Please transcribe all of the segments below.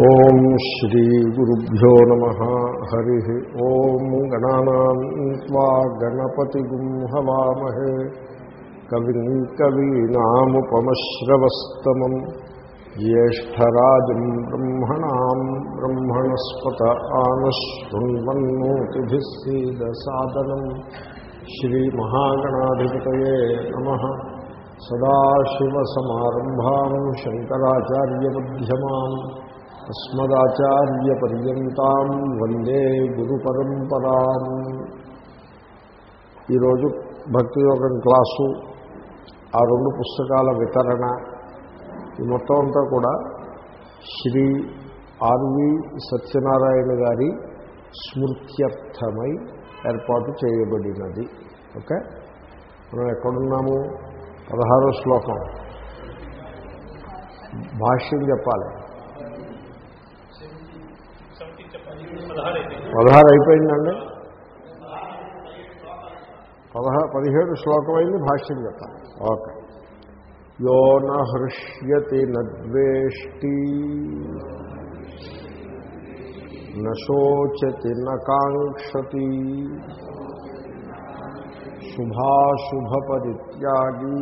ఓం శ్రీ గురుభ్యో నమ. హరి ఓం గణానా గణపతి హవామహే. కవిం కవీనాముపమశ్రవస్తమం. జ్యేష్టరాజం బ్రహ్మణా బ్రహ్మణస్పత ఆనశృణ్వన్మోతిభిస్సీదసాదనం శ్రీమహాగణాధిపత సదాశివసమారంభా శంకరాచార్యమ్యమాన్ అస్మదాచార్యపర్యంతం వందే గురు పరంపరా ఈరోజు భక్తియోగం క్లాసు ఆ రెండు పుస్తకాల వితరణ ఈ మొత్తం అంతా కూడా శ్రీ ఆర్వి సత్యనారాయణ గారి స్మృత్యర్థమై ఏర్పాటు చేయబడినది. ఓకే? మనం ఎక్కడున్నాము? పదహారో శ్లోకం. భాష్యం చెప్పాలి. పదహారు అయిపోయిందండి పదహారు పదిహేడు శ్లోకమైంది భాష్యం చెప్తాను ఓకే. యో నృష్యతి నద్వేష్టి నోచతి నకాంక్షతి శుభాశుభపరిత్యాగీ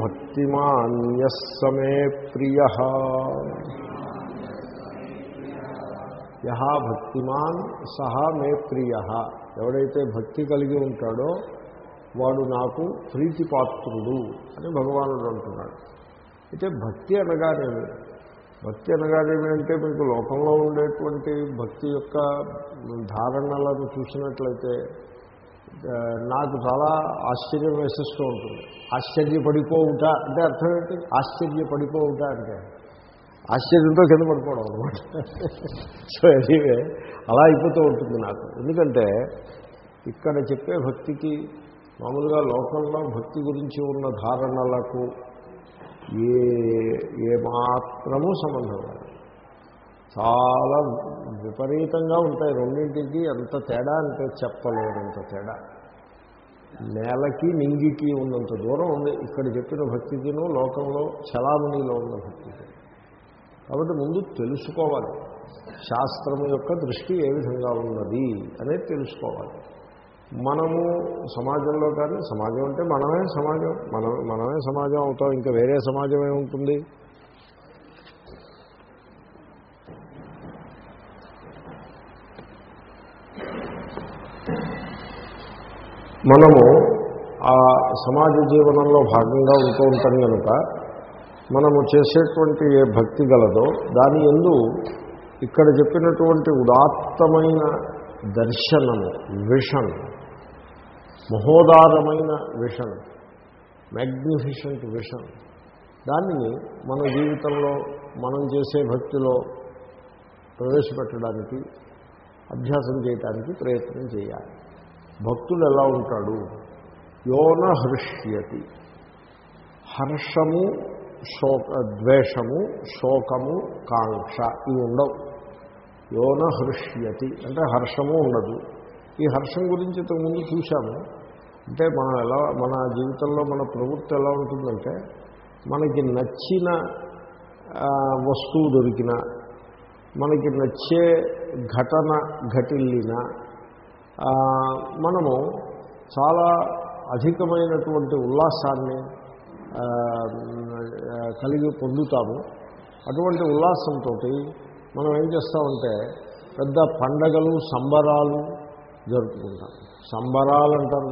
భక్తిమాన్యస్సమే ప్రియ. యహ భక్తిమాన్ సహా మే ప్రియ. ఎవడైతే భక్తి కలిగి ఉంటాడో వాడు నాకు ప్రీతిపాత్రుడు అని భగవానుడు అంటున్నాడు. అయితే భక్తి అనగానేమి? భక్తి అనగానేమి అంటే మీకు లోకంలో ఉండేటువంటి భక్తి యొక్క ధారణలను చూసినట్లయితే నాకు చాలా ఆశ్చర్యం వేసిస్తూ ఉంటుంది. ఆశ్చర్యపడిపోవుట అంటే అర్థం ఏంటి? ఆశ్చర్యపడిపోవుట అంటే ఆశ్చర్యంతో కింద పడిపోవడం అనమాట సో ఎనీవే అలా అయిపోతూ ఉంటుంది నాకు. ఎందుకంటే ఇక్కడ చెప్పే భక్తికి మామూలుగా లోకంలో భక్తి గురించి ఉన్న ధారణలకు ఏ ఏమాత్రము సంబంధం లేదు. చాలా విపరీతంగా ఉంటాయి రెండింటికి ఎంత తేడా అంటే చెప్పలేనంత తేడా. నేలకి నింగికి ఉన్నంత దూరం ఉంది. ఇక్కడ చెప్పిన భక్తికిను లోకంలో చలామణిలో ఉన్న భక్తికి. కాబట్టి ముందు తెలుసుకోవాలి. శాస్త్రము యొక్క దృష్టి ఏ విధంగా ఉన్నది అనేది తెలుసుకోవాలి. మనము సమాజంలో కానీ సమాజం అంటే మనమే సమాజం మనం మనమే సమాజం అవుతాం ఇంకా వేరే సమాజం ఏముంటుంది? మనము ఆ సమాజ జీవనంలో భాగంగా ఉంటూ ఉంటాం కనుక మనము చేసేటువంటి ఏ భక్తి గలదో దాని ఎందు ఇక్కడ చెప్పినటువంటి ఉదాత్తమైన దర్శనము విషన్ మహోదారమైన విషన్ మ్యాగ్నిఫిషెంట్ విషన్ దానిని మన జీవితంలో మనం చేసే భక్తిలో ప్రవేశపెట్టడానికి అభ్యాసం చేయడానికి ప్రయత్నం చేయాలి. భక్తుడు ఎలా ఉంటాడు? యోన హృష్యతి హర్షము శోక ద్వేషము శోకము కాంక్ష ఇవి ఉండవు. యోన హృష్యతి. అంటే హర్షము ఉండదు. ఈ హర్షం గురించి ఇంతకుముందు చూశాము. అంటే మనం ఎలా మన జీవితంలో మన ప్రవృత్తి ఎలా ఉంటుందంటే మనకి నచ్చిన వస్తువు దొరికిన మనకి నచ్చే ఘటన ఘటిల్లిన మనము చాలా అధికమైనటువంటి ఉల్లాసాన్ని కలిగి పొందుతాము. అటువంటి ఉల్లాసంతో మనం ఏం చేస్తామంటే పెద్ద పండగలు సంబరాలు జరుపుకుంటాం. సంబరాలు అంటారు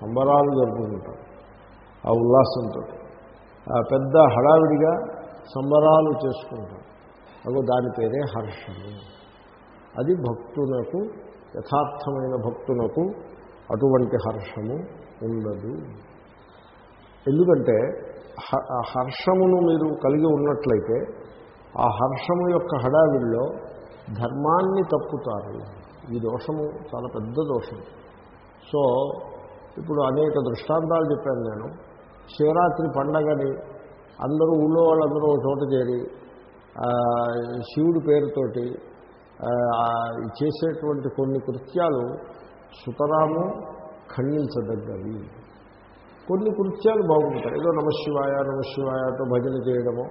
సంబరాలు జరుపుకుంటాం. ఆ ఉల్లాసంతో పెద్ద హడావిడిగా సంబరాలు చేసుకుంటాం. అగో దాని పేరే హర్షము. అది భక్తునకు యథార్థమైన భక్తునకు అటువంటి హర్షము ఉండదు. ఎందుకంటే హర్షమును మీరు కలిగి ఉన్నట్లయితే ఆ హర్షము యొక్క హడావిడిలో ధర్మాన్ని తప్పుతారు. ఈ దోషము చాలా పెద్ద దోషం. సో ఇప్పుడు అనేక దృష్టాంతాలు చెప్పాను నేను. శివరాత్రి పండగని అందరూ ఊళ్ళో వాళ్ళందరూ ఒక చోట చేరి శివుడి పేరుతోటి చేసేటువంటి కొన్ని కృత్యాలు సుతరాము ఖండించదగ్గవి. కొన్ని కృత్యాలు బాగుంటాయి. ఏదో నమశివాయ నమశివాయతో భజన చేయడము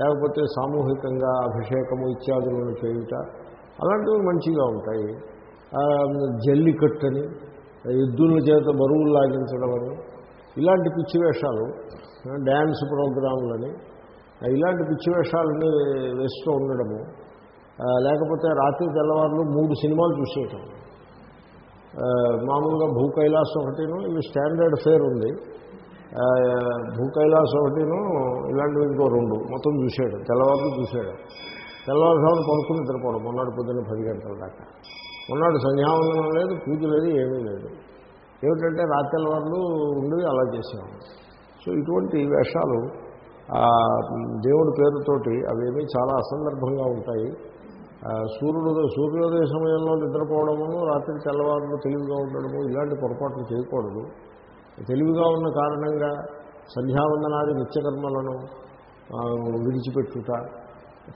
లేకపోతే సామూహికంగా అభిషేకము ఇత్యాదులను చేయుట అలాంటివి మంచిగా ఉంటాయి. జల్లికట్టని ఎద్దుల చేత బరువులు లాగించడం అని ఇలాంటి పిచ్చి వేషాలు డ్యాన్స్ ప్రోగ్రాంలని ఇలాంటి పిచ్చి వేషాలని వేస్తూ ఉండడము లేకపోతే రాత్రి తెల్లవారులు మూడు సినిమాలు చూసేయటం. మామూలుగా భూ కైలాస్ ఒకటిను ఇవి స్టాండర్డ్ ఫేర్ ఉంది. భూ కైలాస్ ఒకటిను ఇలాంటివి ఇంకో రెండు మొత్తం చూసాడు తెల్లవారు చూసాడు తెల్లవారుజామున పడుకుని నిద్రపోవడం మొన్నటి పొద్దున్న పది గంటల దాకా. మొన్నటి సంధ్యావందనం లేదు పూజ లేదు ఏమీ లేదు. ఏమిటంటే రాత్రి ఉండేవి అలా చేసేవాడు సో ఇటువంటి వేషాలు దేవుడి పేరుతోటి అవేమీ చాలా అసందర్భంగా ఉంటాయి. సూర్యుడు సూర్యోదయ సమయంలో నిద్రపోవడము రాత్రి తెల్లవారులు తెలివిగా ఉండడము ఇలాంటి పొరపాట్లు చేయకూడదు. తెలివిగా ఉన్న కారణంగా సంధ్యావందనాది నిత్యకర్మలను విడిచిపెట్టుట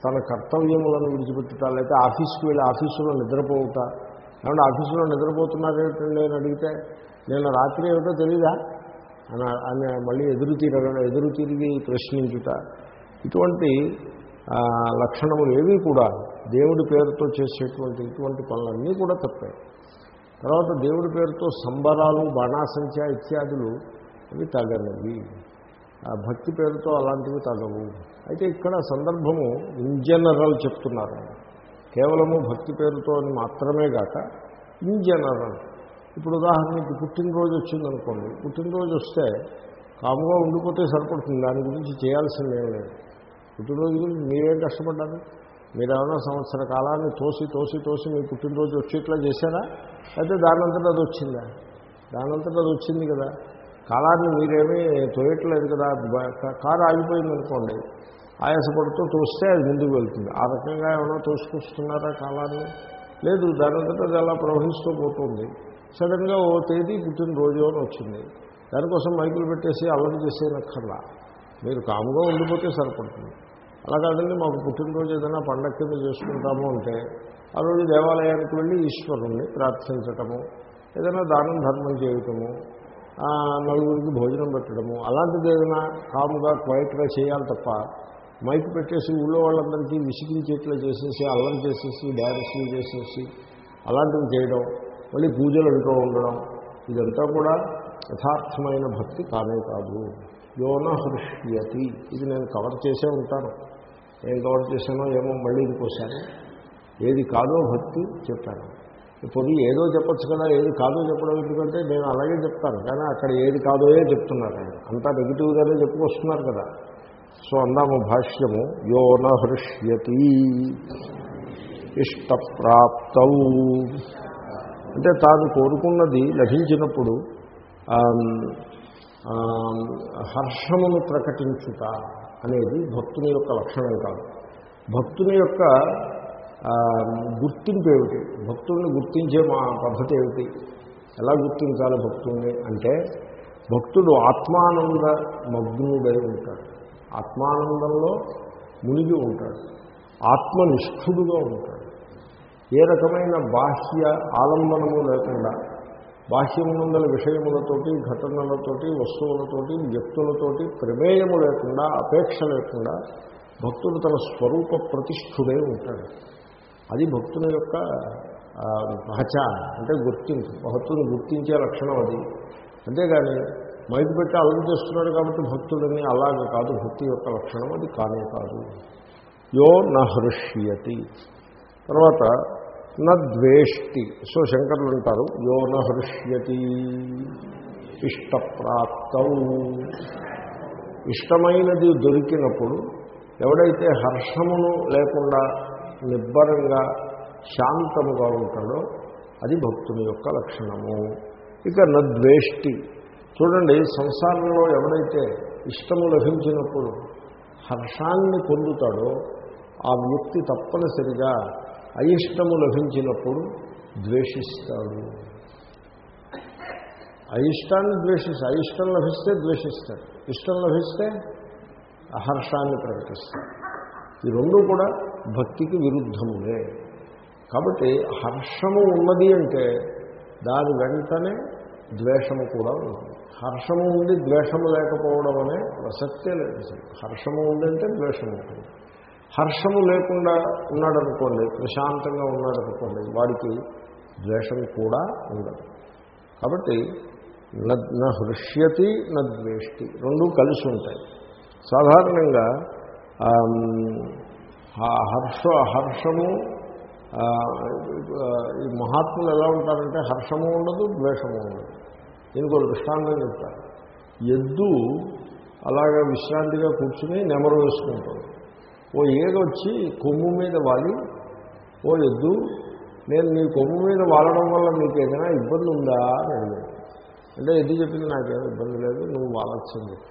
తన కర్తవ్యములను విడిచిపెట్టుట లేకపోతే ఆఫీస్కి వెళ్ళి ఆఫీసులో నిద్రపోవుట. ఏమంటే ఆఫీసులో నిద్రపోతున్నారేమిటండి అని అడిగితే నేను రాత్రి ఏమిటో తెలీదా? అని అని మళ్ళీ ఎదురు తిరగడం ఎదురు తిరిగి ప్రశ్నించుట. ఇటువంటి లక్షణములు ఏవి కూడా దేవుడి పేరుతో చేసేటువంటి ఇటువంటి పనులన్నీ కూడా తప్పాయి తర్వాత దేవుడి పేరుతో సంబరాలు బాణాసంఖ్య ఇత్యాదులు అవి తగనవి ఆ భక్తి పేరుతో అలాంటివి తగవు. అయితే ఇక్కడ సందర్భము ఇన్ జనరల్ చెప్తున్నారు. కేవలము భక్తి పేరుతో అని మాత్రమే కాక ఇన్ జనరల్. ఇప్పుడు ఉదాహరణకి పుట్టినరోజు వచ్చిందనుకోండి. పుట్టినరోజు వస్తే కాముగా ఉండిపోతే సరిపడుతుంది. దాని గురించి చేయాల్సిందేం లేదు. పుట్టినరోజు గురించి మీరేం కష్టపడ్డారు? మీరేమైనా సంవత్సర కాలాన్ని తోసి తోసి తోసి మీ పుట్టినరోజు వచ్చేట్లా చేశారా? అయితే దానంతటా అది వచ్చిందా? దానంతటా అది వచ్చింది కదా. కాలాన్ని మీరేమీ తోయట్లేదు కదా. కారు ఆగిపోయింది అనుకోండి ఆయాసపడుతూ తోస్తే అది ముందుకు వెళ్తుంది. ఆ రకంగా ఏమైనా తోసుకొస్తున్నారా కాలాన్ని? లేదు దానంతటా అది అలా ప్రవహిస్తూ పోతుంది. సడన్గా ఓ తేదీ పుట్టినరోజు అని వచ్చింది. దానికోసం మైకులు పెట్టేసి అల్లరి చేసేనక్కర్లా మీరు కాముగా ఉండిపోతే సరిపడుతుంది. అలా కాదండి మాకు పుట్టినరోజు ఏదైనా పండగ కింద చేసుకుంటాము అంటే ఆ రోజు దేవాలయానికి వెళ్ళి ఈశ్వరుణ్ణి ప్రార్థించటము ఏదైనా దానం ధర్మం చేయటము నలుగురికి భోజనం పెట్టడము అలాంటిది ఏదైనా కాముగా క్వైట్గా చేయాలి తప్ప మైక్ పెట్టేసి ఊళ్ళో వాళ్ళందరికీ విసిగించేట్లా చేసేసి అల్లం చేసేసి డ్యాన్సులు చేసేసి అలాంటివి చేయడం మళ్ళీ పూజలు అంటూ ఉండడం ఇదంతా కూడా యథార్థమైన భక్తి కానే కాదు. యోన హృష్యతి. ఇది నేను కవర్ చేసే ఉంటాను. ఏం కవర్ చేశానో ఏమో మళ్ళీ ఇంకోసారి ఏది కాదో భక్తి చెప్పాను. ఇప్పుడు ఏదో చెప్పచ్చు కదా ఏది కాదో చెప్పడం ఎందుకంటే నేను అలాగే చెప్తాను. కానీ అక్కడ ఏది కాదోయే చెప్తున్నారు ఆయన. అంతా నెగిటివ్గానే చెప్పుకొస్తున్నారు కదా. సో అందాము భాష్యము యో నహృష్యతి ఇష్టప్రాప్తౌ. అంటే తాను కోరుకున్నది లభించినప్పుడు హర్షమును ప్రకటించుతా అనేది భక్తుని యొక్క లక్షణం కాదు. భక్తుని యొక్క గుర్తింపు ఏమిటి? భక్తుల్ని గుర్తించే మా పద్ధతి ఏమిటి? ఎలా గుర్తించాలి భక్తుల్ని అంటే భక్తుడు ఆత్మానంద మగ్నుడై ఉంటాడు. ఆత్మానందంలో మునిగి ఉంటాడు. ఆత్మనిష్ఠుడుగా ఉంటాడు. ఏ రకమైన బాహ్య ఆలంబనము లేకుండా బాహ్యమునందల విషయములతోటి ఘటనలతోటి వస్తువులతోటి వ్యక్తులతోటి ప్రమేయము లేకుండా అపేక్ష లేకుండా భక్తుడు తన స్వరూప ప్రతిష్ఠుడే ఉంటాడు. అది భక్తుని యొక్క ఆ, పహచాన్ అంటే గుర్తింపు. భక్తుని గుర్తించే లక్షణం అది. అంతేగాని మైకు పెట్టి అలవి చేస్తున్నాడు కాబట్టి భక్తుడిని అలాగే కాదు భక్తి యొక్క లక్షణం అది కానే కాదు. యో నహృష్యతి తర్వాత నద్వేష్టి సో శంకరులు అంటారు యోన హృష్యతి ఇష్టప్రాప్తం. ఇష్టమైనది దొరికినప్పుడు ఎవడైతే హర్షమును లేకుండా నిబ్బరంగా శాంతముగా ఉంటాడో అది భక్తుని యొక్క లక్షణము. ఇక నద్వేష్టి చూడండి సంసారంలో ఎవడైతే ఇష్టము లభించినప్పుడు హర్షాన్ని పొందుతాడో ఆ వ్యక్తి తప్పనిసరిగా అయిష్టము లభించినప్పుడు ద్వేషిస్తాడు. అయిష్టాన్ని ద్వేషిస్త అయిష్టం లభిస్తే ద్వేషిస్తాడు. ఇష్టం లభిస్తే హర్షాన్ని ప్రకటిస్తాడు. ఈ రెండు కూడా భక్తికి విరుద్ధములే. కాబట్టి హర్షము ఉన్నది అంటే దాని వెంటనే ద్వేషము కూడా ఉంటుంది. హర్షము ఉండి ద్వేషము లేకపోవడం అనే ప్రసక్తే లేదు. హర్షము ఉందంటే ద్వేషము ఉంటుంది. హర్షము లేకుండా ఉన్నాడనుకోండి ప్రశాంతంగా ఉన్నాడనుకోండి వాడికి ద్వేషం కూడా ఉండదు. కాబట్టి న హృష్యతి న ద్వేష్టి రెండూ కలిసి ఉంటాయి. సాధారణంగా హర్ష హర్షము ఈ మహాత్ములు ఎలా ఉంటారంటే హర్షము ఉండదు ద్వేషము ఉండదు. దీనికి ఒక దృష్టాంతం చెప్తారు. ఎద్దు అలాగా విశ్రాంతిగా కూర్చుని నెమరు వేసుకుంటుంది ఓ ఏదొచ్చి కొమ్ము మీద వాలి. ఓ ఎద్దు నేను నీ కొమ్ము మీద వాలడం వల్ల నీకు ఏదైనా ఇబ్బంది ఉందా అని అడిగాను అంటే ఎద్దు చెప్పింది నాకేం ఇబ్బంది లేదు నువ్వు వాలొచ్చని చెప్పి.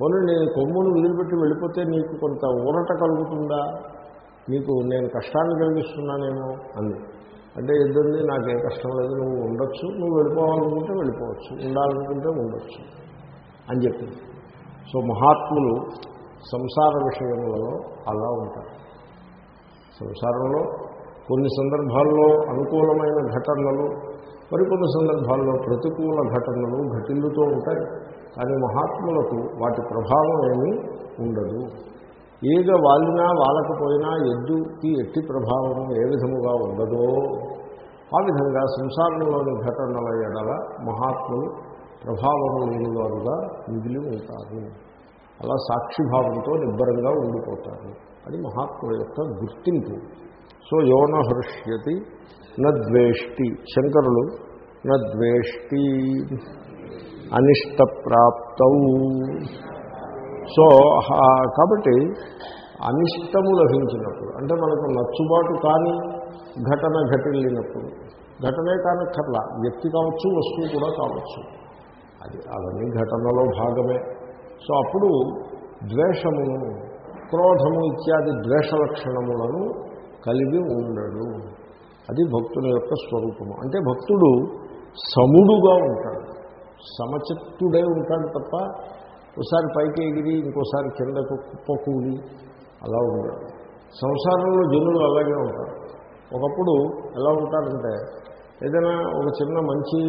పోనీ నేను కొమ్మును వదిలిపెట్టి వెళ్ళిపోతే నీకు కొంత ఊరట కలుగుతుందా? నీకు నేను కష్టాన్ని కలిగిస్తున్నానేమో అంది. అంటే ఇద్దరిని నాకేం కష్టం లేదు నువ్వు ఉండొచ్చు నువ్వు వెళ్ళిపోవాలనుకుంటే వెళ్ళిపోవచ్చు ఉండాలనుకుంటే ఉండొచ్చు అని చెప్పింది. సో మహాత్ములు సంసార విషయంలో అలా ఉంటారు. సంసారంలో కొన్ని సందర్భాల్లో అనుకూలమైన ఘటనలు మరికొన్ని సందర్భాల్లో ప్రతికూల ఘటనలు ఘటిల్లుతూ ఉంటాయి. కానీ మహాత్ములకు వాటి ప్రభావం ఏమీ ఉండదు. ఈగ వాలినా వాలకపోయినా ఎద్దుకి ఎట్టి ప్రభావం ఏ విధముగా ఉండదో ఆ విధంగా సంసారంలోని ఘటనల ఎడల మహాత్ములు ప్రభావం లేనివారుగా మిగిలి ఉంటారు. అలా సాక్షిభావంతో నిబ్బరంగా ఉండిపోతారు. అది మహాత్ముల యొక్క గుర్తింపు. సో యోన హృష్యతి నద్వేష్టి శంకరులు నద్వేష్టి అనిష్టప్రాప్తౌ. సో కాబట్టి అనిష్టము లభించినప్పుడు అంటే మనకు నచ్చుబాటు కానీ ఘటన ఘటిల్లినప్పుడు ఘటనే కానక్కర్లా వ్యక్తి కావచ్చు వస్తువు కూడా కావచ్చు. అది అవన్నీ ఘటనలో భాగమే. సో అప్పుడు ద్వేషమును క్రోధము ఇత్యాది ద్వేష లక్షణములను కలిగి ఉండడు. అది భక్తుల యొక్క స్వరూపము. అంటే భక్తుడు సముడుగా ఉంటాడు. సమచిత్తుడే ఉంటాడు తప్ప ఒకసారి పైకి ఎగిరి ఇంకోసారి కిందకు కుప్పకూలి అలా ఉంటాడు సంసారంలో జనులు అలాగే ఉంటారు. ఒకప్పుడు ఎలా ఉంటారంటే ఏదైనా ఒక చిన్న మంచి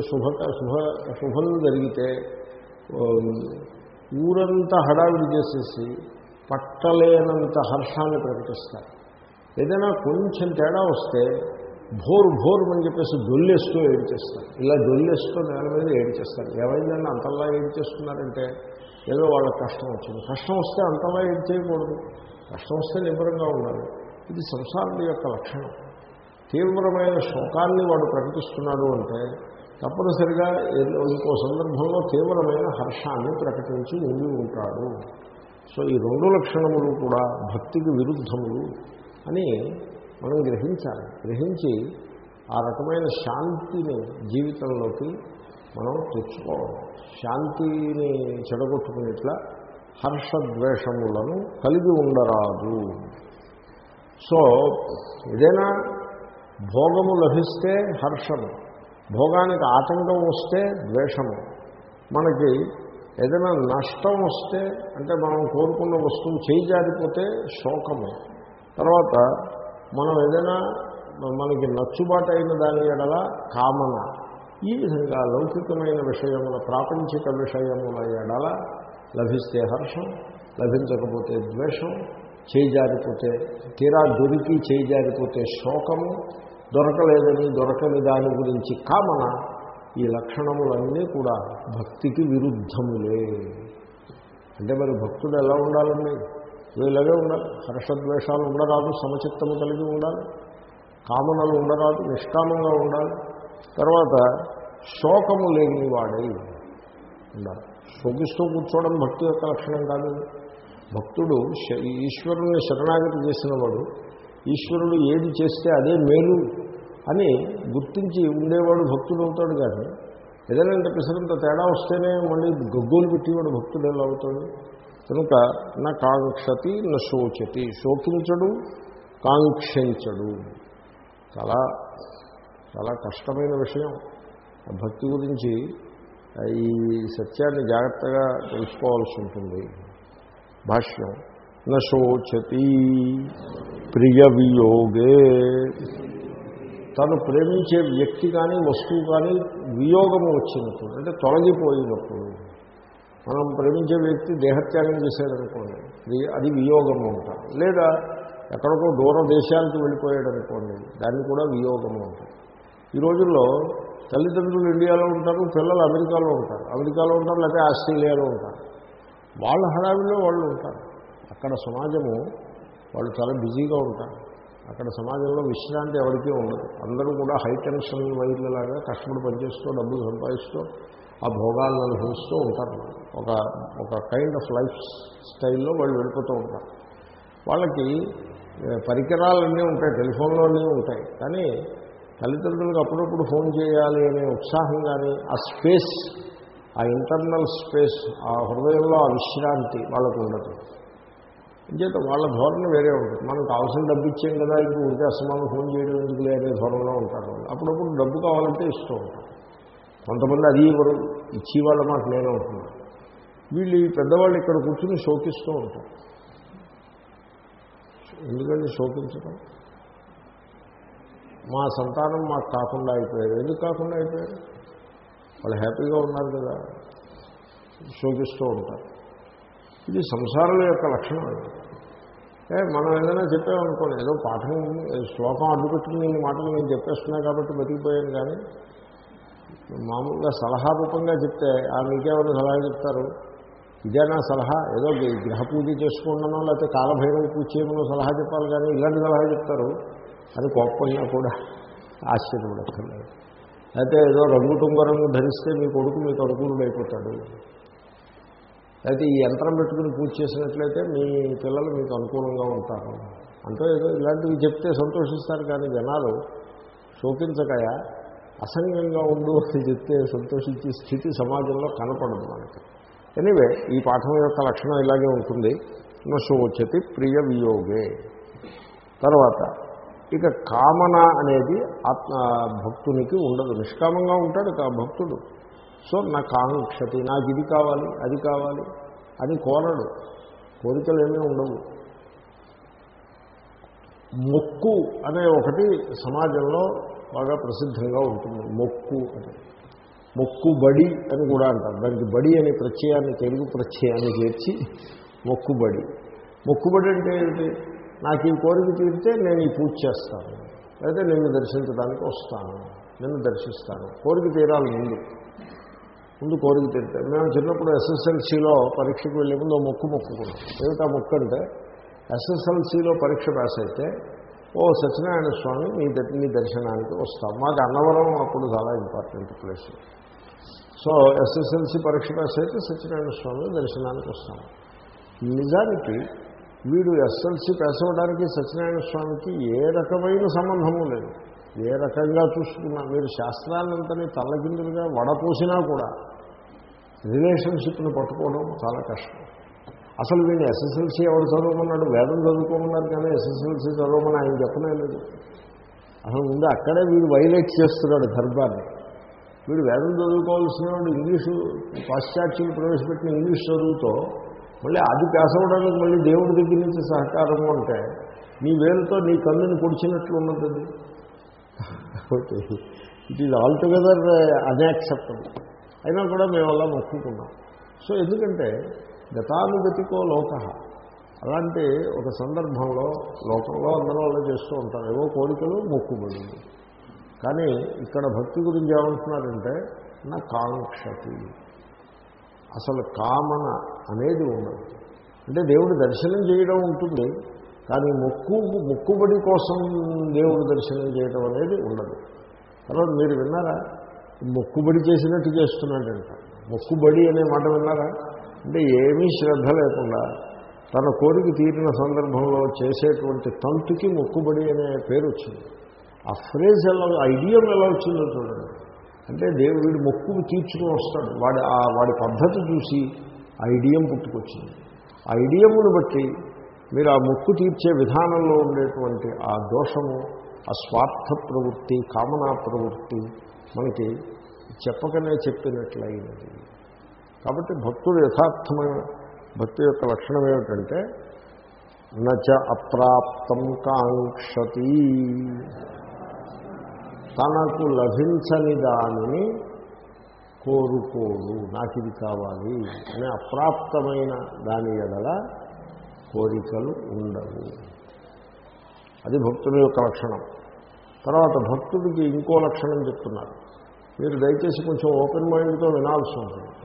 శుభ శుభ శుభం జరిగితే ఊరంతా హడావిడి చేసేసి పట్టలేనంత హర్షాన్ని ప్రకటిస్తారు. ఏదైనా కొంచెం తేడా వస్తే భోరు భోరు అని చెప్పేసి దొల్లేస్తూ ఏడిచేస్తారు. ఇలా దొల్లేస్తూ నేల మీద ఏడిచేస్తారు. ఏమైందండి? అంతలా ఏడిచేస్తున్నారంటే ఏదో వాళ్ళకి కష్టం వచ్చింది. కష్టం వస్తే అంతలా ఏడి చేయకూడదు కష్టం వస్తే నిబ్బరంగా ఉండాలి. ఇది సంసారం యొక్క లక్షణం. తీవ్రమైన శోకాన్ని వాడు ప్రకటిస్తున్నాడు అంటే తప్పనిసరిగా ఇంకో సందర్భంలో తీవ్రమైన హర్షాన్ని ప్రకటించి ఉండి ఉంటాడు. సో ఈ రెండు లక్షణములు కూడా భక్తికి విరుద్ధములు అని మనం గ్రహించాలి. గ్రహించి ఆ రకమైన శాంతిని జీవితంలోకి మనం తెచ్చుకోవాలి. శాంతిని చెడగొట్టుకునేట్లా హర్షద్వేషములను కలిగి ఉండరాదు. సో ఏదైనా భోగము లభిస్తే హర్షము భోగానికి ఆటంకం వస్తే ద్వేషము. మనకి ఏదైనా నష్టం వస్తే అంటే మనం కోరుకున్న వస్తువు చేయి జారిపోతే శోకము. తర్వాత మనం ఏదైనా మనకి నచ్చుబాటు అయిన దాని ఎడల కామన. ఈ విధంగా లౌకికమైన విషయముల ప్రాపంచిక విషయముల ఎడల లభిస్తే హర్షం లభించకపోతే ద్వేషం చేయి జారిపోతే తీరా దొరికి చేయి జారిపోతే శోకము దొరకలేదని దొరకని దాని గురించి కామన ఈ లక్షణములన్నీ కూడా భక్తికి విరుద్ధములే. అంటే మరి భక్తుడు ఎలా ఉండాలండి? వీళ్ళవే ఉండాలి. హర్షద్వేషాలు ఉండరాదు సమచిత్తము కలిగి ఉండాలి. కామనలు ఉండరాదు నిష్కామంగా ఉండాలి. తర్వాత శోకము లేని వాడై ఉండాలి. శోకిస్తూ కూర్చోవడం భక్తి యొక్క లక్షణం కాదు. భక్తుడు ఈశ్వరుణ్ణి శరణాగతి చేసిన వాడు ఈశ్వరుడు ఏది చేస్తే అదే మేలు అని గుర్తించి ఉండేవాడు భక్తుడు అవుతాడు కానీ ఏదైనా పిసరంత తేడా వస్తేనే మళ్ళీ గగ్గోలు పెట్టేవాడు భక్తుడు ఎలా అవుతాడు? కనుక నా కాంక్షతి నా శోచతి శోకించడు కాంక్షించడు. చాలా చాలా కష్టమైన విషయం. భక్తి గురించి ఈ సత్యాన్ని జాగ్రత్తగా తెలుసుకోవాల్సి ఉంటుంది. భాష్యం. నశోచతి ప్రియ వియోగే. తను ప్రేమించే వ్యక్తి కానీ వస్తువు కానీ వియోగము వచ్చినప్పుడు అంటే తొలగిపోయినప్పుడు మనం ప్రేమించే వ్యక్తి దేహత్యాగం చేశాడనుకోండి అది- వియోగము అంటారు లేదా ఎక్కడికో దూర దేశాలకు వెళ్ళిపోయాడు అనుకోండి దాన్ని కూడా వియోగము అంటారు ఈ రోజుల్లో తల్లిదండ్రులు ఇండియాలో ఉంటారు పిల్లలు అమెరికాలో ఉంటారు. అమెరికాలో ఉంటారు లేకపోతే ఆస్ట్రేలియాలో ఉంటారు. వాళ్ళ హడావిలో వాళ్ళు ఉంటారు. అక్కడ సమాజము వాళ్ళు చాలా బిజీగా ఉంటారు. అక్కడ సమాజంలో విశ్రాంతి ఎవరికీ ఉండదు. అందరూ కూడా హై టెన్షన్ వైర్లలాగా కష్టపడి పనిచేస్తూ డబ్బులు సంపాదిస్తూ ఆ భోగాలను అనుభవిస్తూ ఉంటారు. ఒక ఒక కైండ్ ఆఫ్ లైఫ్ స్టైల్లో వాళ్ళు వెళ్ళిపోతూ ఉంటారు. వాళ్ళకి పరికరాలన్నీ ఉంటాయి టెలిఫోన్లో అన్నీ ఉంటాయి. కానీ తల్లిదండ్రులకు అప్పుడప్పుడు ఫోన్ చేయాలి అనే ఉత్సాహం కానీ ఆ స్పేస్ ఆ ఇంటర్నల్ స్పేస్ ఆ హృదయంలో ఆ విశ్రాంతి వాళ్ళకు ఉండదు. అంచేత వాళ్ళ ధోరణి వేరే ఉంటుంది. మనం కావాల్సిన డబ్బు ఇచ్చాం కదా ఇప్పుడు ఉంటే అసమానం ఫోన్ చేయడం ఎందుకు అనే ధోరణిలో ఉంటారు. అప్పుడప్పుడు డబ్బు కావాలంటే ఇస్తూ ఉంటారు. కొంతమంది అది ఇవ్వరు. ఇచ్చి వాళ్ళ మాట నేనే ఉంటున్నాను వీళ్ళు ఈ పెద్దవాళ్ళు ఇక్కడ కూర్చుని శోకిస్తూ ఉంటారు. ఎందుకంటే శోకించడం మా సంతానం మాకు కాకుండా అయిపోయారు ఎందుకు కాకుండా అయిపోయారు వాళ్ళు హ్యాపీగా ఉన్నారు కదా. శోకిస్తూ ఉంటారు. ఇది సంసారం యొక్క లక్షణం మనం ఏదైనా చెప్పామనుకోండి ఏదో పాఠం శ్లోకం అడ్డుపెట్టుకుని ఈ మాటలు నేను చెప్పేస్తున్నా కాబట్టి బతికిపోయాను కానీ మామూలుగా సలహా రూపంగా చెప్తే ఆ మీకేమైనా సలహా చెప్తారు? ఇదేనా సలహా. ఏదో గ్రహ పూజ చేసుకుంటున్నానో లేకపోతే కాలభైరవ పూజ చేయమనో సలహా చెప్పాలి కానీ ఇలాంటి సలహా చెప్తారు. అని కోపంగా కూడా ఆశ్చర్యపడక్కర్లేదు. అయితే ఏదో రంగు టుంగరంగు ధరిస్తే మీ కొడుకు మీ అనుకూలుడైపోతాడు లేకపోతే అయితే ఈ యంత్రం పెట్టుకుని పూజ చేసినట్లయితే మీ పిల్లలు మీకు అనుకూలంగా ఉంటారు. అంటే ఏదో ఇలాంటివి చెప్తే సంతోషిస్తారు కానీ జనాలు శోకించకయా? అసంగంగా ఉండు అని చెప్తే సంతోషించే స్థితి సమాజంలో కనపడదు మనకి. ఎనివే ఈ పాఠం యొక్క లక్షణం ఇలాగే ఉంటుంది. శోచతి ప్రియ వియోగే. తర్వాత ఇక కామన అనేది ఆత్మ భక్తునికి ఉండదు. నిష్కామంగా ఉంటాడు భక్తుడు. సో నా కాంక్షతి నాకు ఇది కావాలి అది కావాలి. అని కోరడు. కోరికలు ఏమీ ఉండవు. మొక్కు అనే ఒకటి సమాజంలో బాగా ప్రసిద్ధంగా ఉంటుంది. మొక్కు అని మొక్కు బడి అని కూడా అంటారు. దానికి బడి అనే ప్రత్యయాన్ని తెలుగు ప్రత్యయాన్ని చేర్చి మొక్కుబడి. మొక్కుబడి అంటే ఏంటి నాకు ఈ కోరిక తీరితే నేను ఈ పూజ చేస్తాను. లేదా నిన్ను దర్శించడానికి వస్తాను. నిన్ను దర్శిస్తాను. కోరిక తీరాలి ముందు. ముందు కోరిక తింటాం మేము చిన్నప్పుడు ఎస్ఎస్ఎల్సీలో పరీక్షకు వెళ్ళే ముందు మొక్కు మొక్కుకున్నాం. ఏమిటా మొక్కు అంటే ఎస్ఎస్ఎల్సీలో పరీక్ష పాస్ అయితే ఓ సత్యనారాయణ స్వామి మీ మీ దర్శనానికి వస్తాం. మాకు అన్నవరం అప్పుడు చాలా ఇంపార్టెంట్ ప్లేస్. సో ఎస్ఎస్ఎల్సీ పరీక్ష పాస్ అయితే సత్యనారాయణ స్వామి దర్శనానికి వస్తాం. నిజానికి వీడు ఎస్ఎల్సీ పాస్ అవ్వడానికి సత్యనారాయణ స్వామికి ఏ రకమైన సంబంధము లేదు. ఏ రకంగా చూసుకున్నా మీరు శాస్త్రాన్నంతని తల్లకిందులుగా వడపోసినా కూడా రిలేషన్షిప్ను పట్టుకోవడం చాలా కష్టం. అసలు వీడిని ఎస్ఎస్ఎల్సీ ఎవరు చదవమన్నాడు? వేదం చదువుకోమన్నారు కానీ ఎస్ఎస్ఎల్సీ చదవమని ఆయన చెప్పనే లేదు. అసలు ముందు అక్కడే వీడు వైలేట్ చేస్తున్నాడు ధర్మాన్ని. వీడు వేదం చదువుకోవాల్సిన వాడు ఇంగ్లీషు పాశ్చాత్యులు ప్రవేశపెట్టిన ఇంగ్లీష్ చదువుతో మళ్ళీ అది పాస్ అవ్వడానికి మళ్ళీ దేవుడి దగ్గర నుంచి సహకారం అంటే నీ వేలుతో నీ కన్నుని పొడిచినట్లు ఉన్నది. Okay. It is altogether unacceptable అయినా కూడా మేము అలా మొక్కుకున్నాం. సో ఎందుకంటే గతానుగతికో లోక. అలాంటి ఒక సందర్భంలో లోకంలో అందరూ అలా చేస్తూ ఉంటారు. ఏవో కోరికలు మొక్కుబడింది కానీ ఇక్కడ భక్తి గురించి ఏమంటున్నారంటే నా కాంక్షతి. అసలు కామన అనేది ఉండదు. అంటే దేవుడి దర్శనం చేయడం ఉంటుంది. కానీ మొక్కు మొక్కుబడి కోసం దేవుడి దర్శనం చేయడం అనేది ఉండదు. తర్వాత మీరు విన్నారా? మొక్కుబడి చేసినట్టు చేస్తున్నాడంట. మొక్కుబడి అనే మాట విన్నారా? అంటే ఏమీ శ్రద్ధ లేకుండా తన కోరిక తీరిన సందర్భంలో చేసేటువంటి తంతుకి మొక్కుబడి అనే పేరు వచ్చింది. ఆ ఫ్రేజ్ ఎలా ఐడియం ఎలా వచ్చిందో చూడండి. అంటే దేవుడు మొక్కుకు తీర్చుకుని వస్తాడు. వాడి ఆ వాడి పద్ధతి చూసి ఆ ఐడియం పుట్టుకొచ్చింది. ఆ ఐడియమును బట్టి మీరు ఆ ముక్కు తీర్చే విధానంలో ఉండేటువంటి ఆ దోషము ఆ స్వార్థ ప్రవృత్తి కామనా ప్రవృత్తి మనకి చెప్పకనే చెప్పినట్లయినది. కాబట్టి భక్తుడు యథార్థమైన భక్తి యొక్క లక్షణం ఏమిటంటే నచ అప్రాప్తం కాంక్షతి. తనకు లభించని దానిని కోరుకోడు నాకు ఇది కావాలి అనే అప్రాప్తమైన దాని ఎడల కోరికలు ఉండవు. అది భక్తుల యొక్క లక్షణం. తర్వాత భక్తుడికి ఇంకో లక్షణం చెప్తున్నారు. మీరు దయచేసి కొంచెం ఓపెన్ మైండ్తో వినాల్సి ఉంటుంది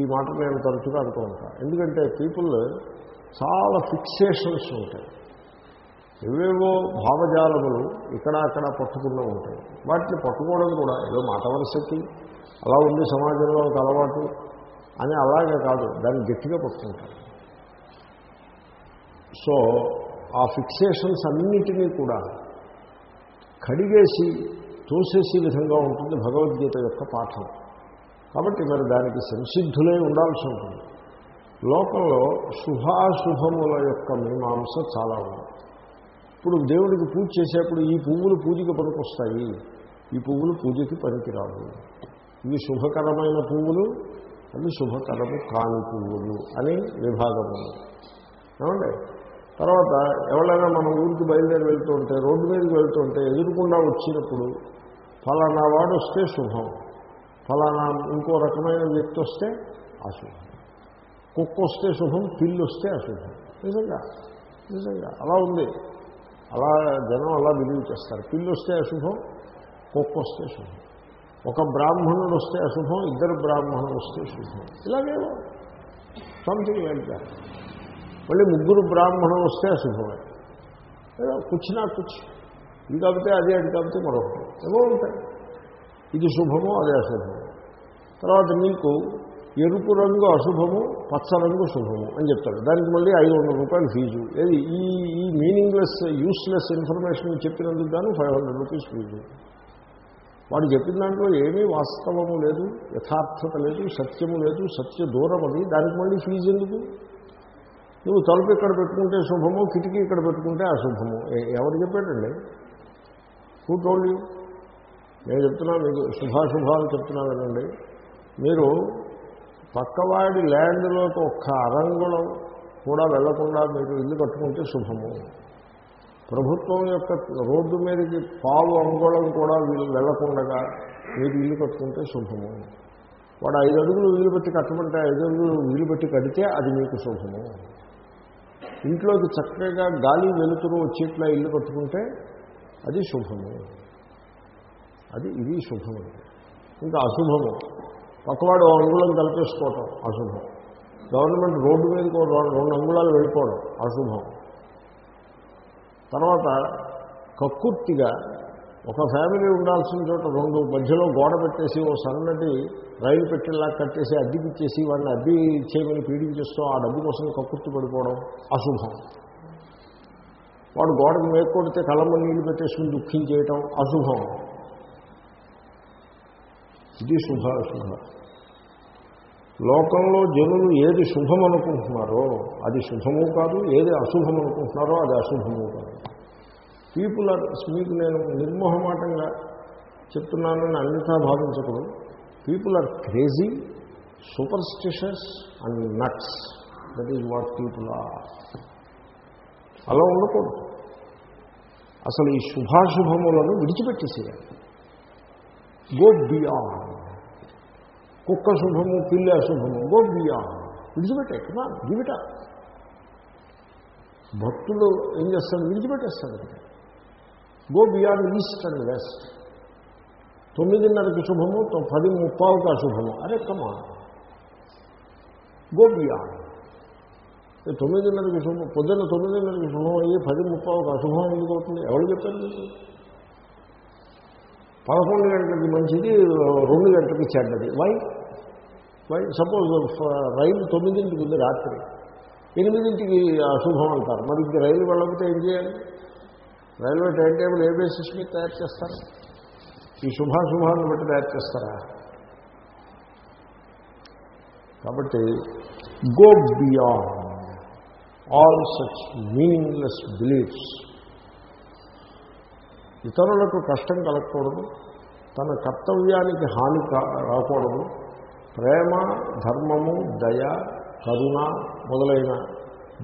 ఈ మాట నేను తరచుగా అంటూ ఉంటాను ఎందుకంటే పీపుల్ చాలా ఫిక్సేషన్స్ ఉంటాయి. ఏవేవో భావజాలములు ఇక్కడ అక్కడ పట్టుకుండా ఉంటాయి. వాటిని పట్టుకోవడం కూడా ఏదో మాట వరుసకి అలా ఉంది సమాజంలో ఒక అలవాటు అని అలాగే కాదు. దాన్ని గట్టిగా పట్టుకుంటారు. సో ఆ ఫిక్సేషన్స్ అన్నిటినీ కూడా కడిగేసి తోసేసే విధంగా ఉంటుంది భగవద్గీత యొక్క పాఠం. కాబట్టి మరి దానికి సంసిద్ధులై ఉండాల్సి ఉంటుంది. లోకంలో శుభాశుభముల యొక్క మీమాంస చాలా ఉంది. ఇప్పుడు దేవుడికి పూజ చేసేప్పుడు ఈ పువ్వులు పూజకి పనికొస్తాయి. ఈ పువ్వులు పూజకి పనికిరావు. ఇవి శుభకరమైన పువ్వులు అవి శుభకరము కాని పువ్వులు అని విభాగము ఏమండి? తర్వాత ఎవరైనా మన ఊరికి బయలుదేరి వెళ్తుంటే రోడ్డు మీదకి వెళ్తుంటే ఎదురుకుండా వచ్చినప్పుడు ఫలానా వాడు వస్తే శుభం. ఫలానా ఇంకో రకమైన వ్యక్తి వస్తే అశుభం. కుక్క వస్తే శుభం పిల్లి వస్తే అశుభం. నిజంగా నిజంగా అలా ఉంది. అలా జనం అలా బిలీవ్ చేస్తారు. పిల్లి వస్తే అశుభం కుక్క వస్తే శుభం. ఒక బ్రాహ్మణుడు వస్తే అశుభం ఇద్దరు బ్రాహ్మణుడు వస్తే శుభం. ఇలాగేమో సంథింగ్ లైక్ దాట్ మళ్ళీ ముగ్గురు బ్రాహ్మణం వస్తే అశుభమే. ఏదో కూర్చున్నా కూర్చు. ఇది కాకపోతే అదే అది కాకపోతే మరొకటి. ఏమో ఉంటాయి. ఇది శుభము అదే అశుభము. తర్వాత నీకు ఎరుపు రంగు అశుభము పచ్చ రంగు శుభము అని చెప్తాడు. దానికి మళ్ళీ ఐదు వందల రూపాయలు ఫీజు. ఏది? ఈ ఈ మీనింగ్లెస్ యూస్లెస్ ఇన్ఫర్మేషన్ చెప్పినందుకు గాను ఫైవ్ హండ్రెడ్ రూపీస్ ఫీజు. వాడు చెప్పిన దాంట్లో ఏమీ వాస్తవము లేదు యథార్థత లేదు సత్యము లేదు సత్య దూరం అది దానికి మళ్ళీ ఫీజు ఎందుకు? నువ్వు తలుపు ఇక్కడ పెట్టుకుంటే శుభము కిటికీ ఇక్కడ పెట్టుకుంటే అశుభము. ఎవరు చెప్పాడండి హూ టోల్డ్ యూ నేను చెప్తున్నా మీకు శుభాశుభాలు చెప్తున్నా వినండి మీరు పక్కవాడి ల్యాండ్లోకి ఒక్క అరంగుళం కూడా వెళ్ళకుండా మీరు ఇల్లు కట్టుకుంటే శుభము. ప్రభుత్వం యొక్క రోడ్డు మీదకి పావు అంగుళం కూడా వీళ్ళు వెళ్ళకుండా మీరు ఇల్లు కట్టుకుంటే శుభము. వాడు ఐదు అడుగులు వీలు పెట్టి కట్టమంటే ఐదు అడుగులు వీలు పెట్టి కడితే అది మీకు శుభము. ఇంట్లోకి చక్కగా గాలి వెలుతురు వచ్చేట్లా ఇల్లు కట్టుకుంటే అది శుభము. అది ఇది శుభము. ఇంకా అశుభము. పక్కవాడు అంగుళం కల్పేసుకోవటం అశుభం. గవర్నమెంట్ రోడ్డు మీదకి రెండు అంగుళాలు వెళ్ళిపోవడం అశుభం. తర్వాత కక్కుర్తిగా ఒక ఫ్యామిలీ ఉండాల్సిన చోట రెండు మధ్యలో గోడ పెట్టేసి ఓ సన్నటి రైలు పెట్టేలా కట్టేసి అద్దెకిచ్చేసి వాడిని అద్దె ఇచ్చేయమని పీడించేస్తూ ఆ డబ్బు కోసం కక్కుర్తి పడిపోవడం అశుభం. వాడు గోడకు మేకొడితే కళ్ళమ్మ నీళ్ళు పెట్టేసుకుని దుఃఖించేయటం అశుభం. ఇది శుభ అశుభ. లోకంలో జనులు ఏది శుభం అనుకుంటున్నారో అది శుభము కాదు ఏది అశుభం అనుకుంటున్నారో అది అశుభము కాదు. పీపుల్ ఆర్ మీకు నేను నిర్మోహమాటంగా చెప్తున్నానని అన్నిటా భావించకూడదు. People are crazy superstitious and nuts. That is what people are అలా ఉండకూడదు. అసలు ఈ శుభాశుభములను విడిచిపెట్టేసేయాలి. గో బియాండ్ కుక్క శుభము పిల్లి అశుభము గో బియాండ్ విడిచిపెట్టే కదా గివిట భక్తులు ఏం చేస్తాడు? విడిచిపెట్టేస్తాడు. Go beyond east and west తొమ్మిదిన్నరకి శుభము పది ముప్పావుకి అశుభము. అరే కమా గో బియాండ్ తొమ్మిదిన్నరకి శుభం పొద్దున్న తొమ్మిదిన్నరకి శుభం అయ్యి పది ముప్పావుకి అశుభం ఎందుకు అవుతుంది? ఎవరు చెప్పారు పదకొండు గంటలకి మంచిది రెండు గంటలకి చెడ్డది. వై వై సపోజ్ రైలు తొమ్మిదింటికి ఉంది రాత్రి. ఎనిమిదింటికి అశుభం అంటారు. మరి ఇంక రైలు వెళ్ళకపోతే ఏం చేయాలి? రైల్వే టైం టేబుల్ ఏ బేసిస్ మీద తయారు చేస్తారు? ఈ శుభాశుభాలను బట్టి తయారు చేస్తారా? కాబట్టి go beyond all such meaningless beliefs ఇతరులకు కష్టం కలగకూడదు తన కర్తవ్యానికి హాని రాకూడదు. ప్రేమ ధర్మము దయ కరుణ మొదలైన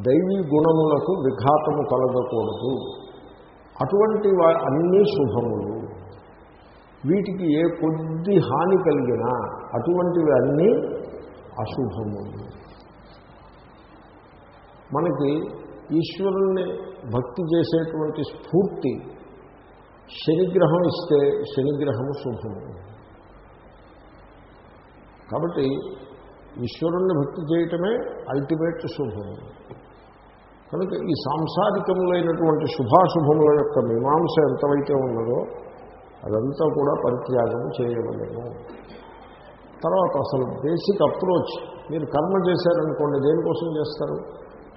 దైవీ గుణములకు విఘాతము కలగకూడదు. అటువంటి అన్ని శుభములు. వీటికి ఏ కొద్ది హాని కలిగినా అటువంటివి అన్నీ అశుభములు. మనకి ఈశ్వరుణ్ణి భక్తి చేసేటువంటి స్ఫూర్తి శనిగ్రహం ఇస్తే శనిగ్రహము శుభము. కాబట్టి ఈశ్వరుణ్ణి భక్తి చేయటమే అల్టిమేట్ శుభము. కనుక ఈ సాంసారికములైనటువంటి శుభాశుభముల యొక్క మీమాంస ఎంతవైతే ఉన్నదో అదంతా కూడా పరిత్యాగం చేయవలేము. తర్వాత అసలు బేసిక్ అప్రోచ్ మీరు కర్మ చేశారనుకోండి దేనికోసం చేస్తారు?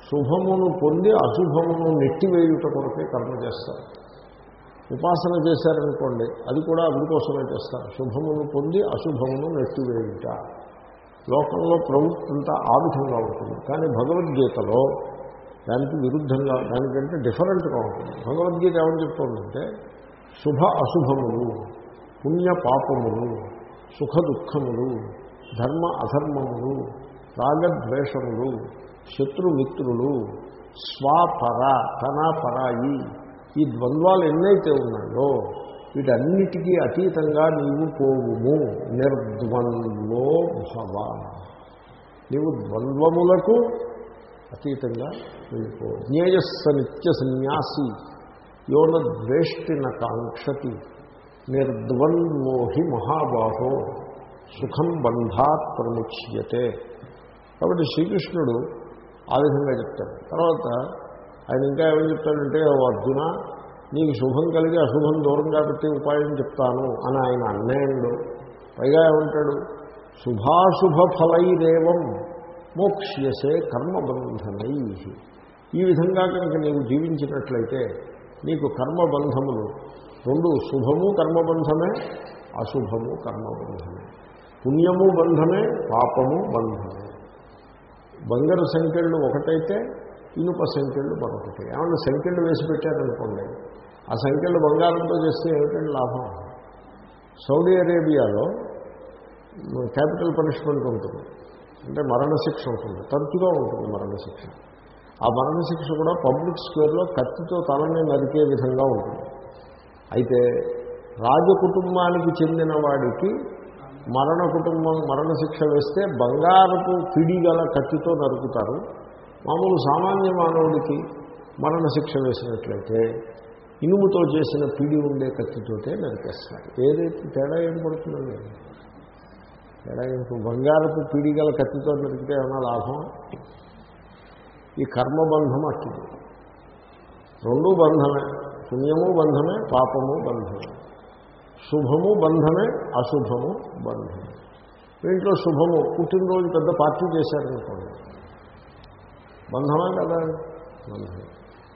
శుభమును పొంది అశుభమును నెట్టివేయుట కొరకే కర్మ చేస్తారు. ఉపాసన చేశారనుకోండి అది కూడా అందుకోసమే చేస్తారు. శుభమును పొంది అశుభమును నెట్టివేయుట. లోకంలో ప్రవృత్తి అంతా ఆ విధంగా ఉంటుంది. కానీ భగవద్గీతలో దానికి విరుద్ధంగా దానికంటే డిఫరెంట్గా ఉంటుంది. భగవద్గీత ఏమని చెప్తుందంటే శుభ అశుభములు పుణ్య పాపములు సుఖ దుఃఖములు ధర్మ అధర్మములు రాగద్వేషములు శత్రుమిత్రులు స్వాపర తన పరాయి ఈ ద్వంద్వాలు ఎన్నైతే ఉన్నాయో వీటన్నిటికీ అతీతంగా నీవు పోవుము. నిర్ద్వంద్వో భవ. నీవు ద్వంద్వములకు అతీతంగా వెళ్ళిపో. జ్ఞేయస్స నిత్య సన్యాసి యోన ద్వేష్టిన కాంక్షతి నిర్ద్వంద్వో మహాబాహో సుఖం బంధాత్ ప్రముచ్యతే. కాబట్టి శ్రీకృష్ణుడు ఆ విధంగా చెప్తాడు. తర్వాత ఆయన ఇంకా ఏమని చెప్తాడంటే ఓ అర్జున నీకు శుభం కలిగి అశుభం దూరంగా కాబట్టి ఉపాయం చెప్తాను అని ఆయన అన్నేయండు పైగా ఏమంటాడు? శుభాశుభ ఫలైరేవం మోక్ష్యసే కర్మబంధనై. ఈ విధంగా కనుక నీవు జీవించినట్లయితే నీకు కర్మబంధములు రెండు శుభము కర్మబంధమే అశుభము కర్మబంధమే. పుణ్యము బంధమే పాపము బంధమే. బంగారు సంఖ్యలు ఒకటైతే ఇనుప సంఖ్యలు మరొకటి. ఏమన్నా సంఖ్యలు వేసి పెట్టారనుకోండి ఆ సంఖ్యలు బంగారంతో చేస్తే ఏమిటంటే లాభం? సౌదీ అరేబియాలో క్యాపిటల్ పనిష్మెంట్ ఉంటుంది. అంటే మరణశిక్ష ఉంటుంది. తరచుగా ఉంటుంది మరణశిక్ష. ఆ మరణశిక్ష కూడా పబ్లిక్ స్క్వేర్లో కత్తితో తలని నరికే విధంగా ఉంటుంది. అయితే రాజకుటుంబానికి చెందిన వాడికి మరణ కుటుంబం మరణశిక్ష వేస్తే బంగారపు పిడి గల కత్తితో నరుకుతారు. మామూలు సామాన్య మానవుడికి మరణశిక్ష వేసినట్లయితే ఇనుముతో చేసిన పిడి ఉండే కత్తితోటే నరికేస్తారు. ఏదైతే తేడా ఏం పడుతుందండి? తేడా బంగారపు పీడిగల కత్తితో నడిపితే ఏమైనా లాభం? ఈ కర్మబంధం అట్టిది. రెండూ బంధమే. పుణ్యము బంధమే పాపము బంధమే. శుభము బంధమే అశుభము బంధమే. ఇంట్లో శుభము పుట్టినరోజు పెద్ద పార్టీ చేశారనుకోండి. బంధమే కదా? బంధమే.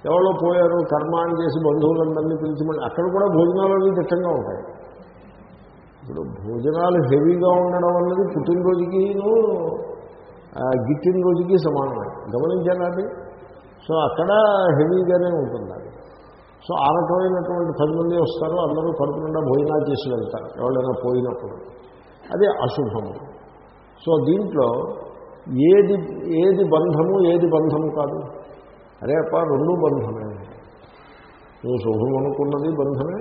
ఎవరో పోయారు కర్మ అని చేసి బంధువులందరినీ పిలిచిమని అక్కడ కూడా భోజనాలు అవి దిట్టంగా ఉంటాయి. ఇప్పుడు భోజనాలు హెవీగా ఉండడం అన్నది పుట్టినరోజుకిను గిట్టిన రోజుకి సమానమే గమనించాను సో అక్కడ హెవీగానే ఉంటుంది అది సో ఆ రకమైనటువంటి పది మంది వస్తారు అందరూ కడుపు నిండా భోజనాలు చేసి వెళ్తారు ఎవరైనా పోయినప్పుడు. అది అశుభము. సో దీంట్లో ఏది ఏది బంధము ఏది బంధము కాదు. అరే అప్ప రెండు బంధమే. నువ్వు శుభం అనుకున్నది బంధమే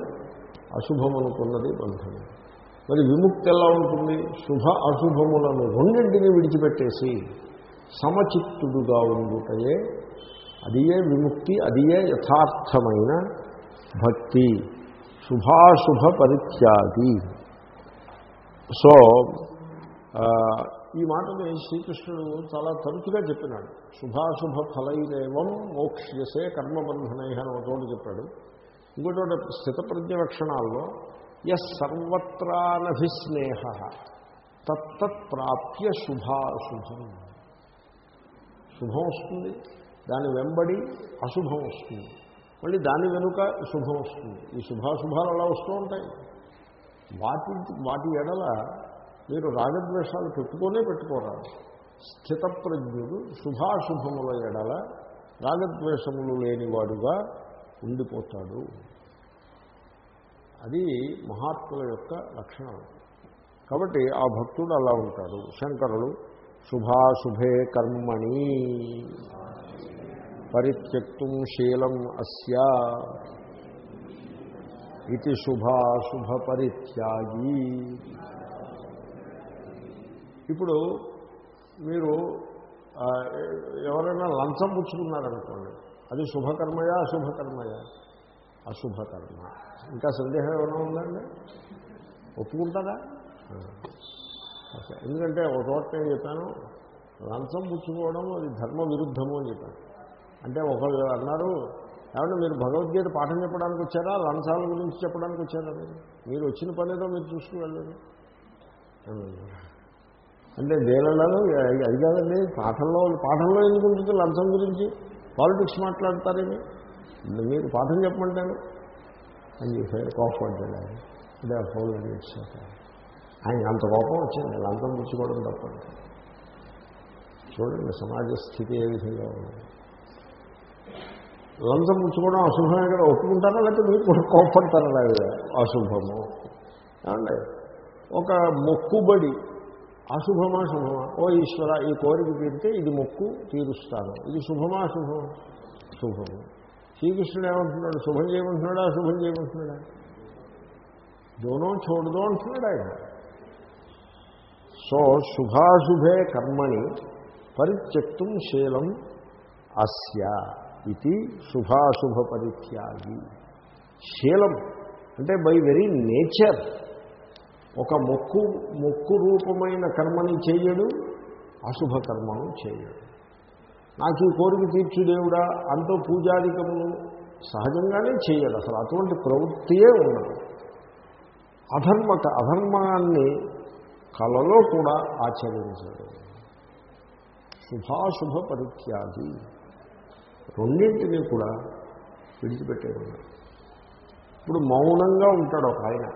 అశుభం అనుకున్నది బంధమే. మరి విముక్తి ఎలా ఉంటుంది? శుభ అశుభములను రెండింటినీ విడిచిపెట్టేసి సమచిత్తుడుగా ఉండుటయే అదియే విముక్తి అదియే యథార్థమైన భక్తి శుభాశుభ పరిత్యాగి. సో ఈ మాటని శ్రీకృష్ణుడు చాలా తరచుగా చెప్పినాడు. శుభాశుభ ఫలైరేవం మోక్ష్యసే కర్మబంధనై అని ఒక చోటు చెప్పాడు. ఇంకోటి స్థితప్రజ్ఞ లక్షణాల్లో ఎస్ సర్వత్రానభిస్నేహ తత్తత్ ప్రాప్య శుభాశుభం. శుభం వస్తుంది దాని వెంబడి అశుభం వస్తుంది. మళ్ళీ దాని వెనుక శుభం వస్తుంది. ఈ శుభాశుభాలు అలా వస్తూ ఉంటాయి. వాటి వాటి ఎడల మీరు రాగద్వేషాలు పెట్టుకోనే పెట్టుకోరాదు స్థితప్రజ్ఞుడు శుభాశుభముల ఎడల రాగద్వేషములు లేనివాడుగా ఉండిపోతాడు. అది మహాత్ముల యొక్క లక్షణం. కాబట్టి ఆ భక్తుడు అలా ఉంటాడు. శంకరుడు శుభాశుభే కర్మణి పరిత్యక్తుం శీలం అస్య ఇది శుభాశుభ పరిత్యాగి. ఇప్పుడు మీరు ఎవరైనా లంచం పుచ్చుకున్నారనుకోండి అది శుభకర్మయా అశుభకర్మయా? అశుభకర్మ. ఇంకా సందేహం ఏమైనా ఉందండి? ఒప్పుకుంటారా ఎందుకంటే ఒక చోట నేను చెప్పాను లంచం పుచ్చుకోవడం అది ధర్మ విరుద్ధము అని చెప్పాను. అంటే ఒకళ్ళు అన్నారు ఏమంటే మీరు భగవద్గీత పాఠం చెప్పడానికి వచ్చారా? లంచాల గురించి చెప్పడానికి వచ్చారా మీరు? మీరు వచ్చిన పనేదో మీరు చూసుకు వెళ్ళండి. అంటే దేనిలో అది కాదండి పాఠంలో పాఠంలో ఎందుకు ఉంటుంది లంచం గురించి? పాలిటిక్స్ మాట్లాడతారేమి? మీరు పాఠం చెప్పమంటాను అని చెప్పారు కోపడ్డాడు ఆయన. అంటే ఆ ఫోన్ ఆయన. అంత కోపం వచ్చింది. లంచం పుచ్చుకోవడం తప్పండి చూడండి సమాజ స్థితి ఏ విధంగా ఉంది. లంచం పుచ్చుకోవడం అశుభమే కదా ఒప్పుకుంటారా? లేకపోతే మీరు కూడా కోపడతారా? లేదా. అశుభము. ఏమండి? ఒక మొక్కుబడి. అశుభమా శుభమా? ఓ ఈశ్వర ఈ కోరిక తీరితే ఇది మొక్కు తీరుస్తాను. ఇది శుభమా శుభమా? శుభము. శ్రీకృష్ణుడు ఏమంటున్నాడు? శుభం చేయమంటున్నాడా? శుభం చేయమంటున్నాడా? దోనో చూడదో అంటున్నాడు ఆయన. సో శుభాశుభే కర్మణి పరిత్యక్తం శీలం అస్య ఇది శుభాశుభ పరిత్యాగి. శీలం అంటే బై వెరీ నేచర్. ఒక మొక్కు మొక్కు రూపమైన కర్మని చేయడు అశుభ కర్మను చేయడు. నాకు ఈ కోరిక తీర్చు దేవుడా అంతో పూజాధికమును సహజంగానే చేయాలి. అసలు అటువంటి ప్రవృత్తియే ఉండదు. అధర్మ అధర్మాన్ని కళలో కూడా ఆచరించడం. శుభాశుభ పరిత్యాగి రెండింటినీ కూడా విడిచిపెట్టేవాడు. ఇప్పుడు మౌనంగా ఉంటాడు ఒక ఆయన.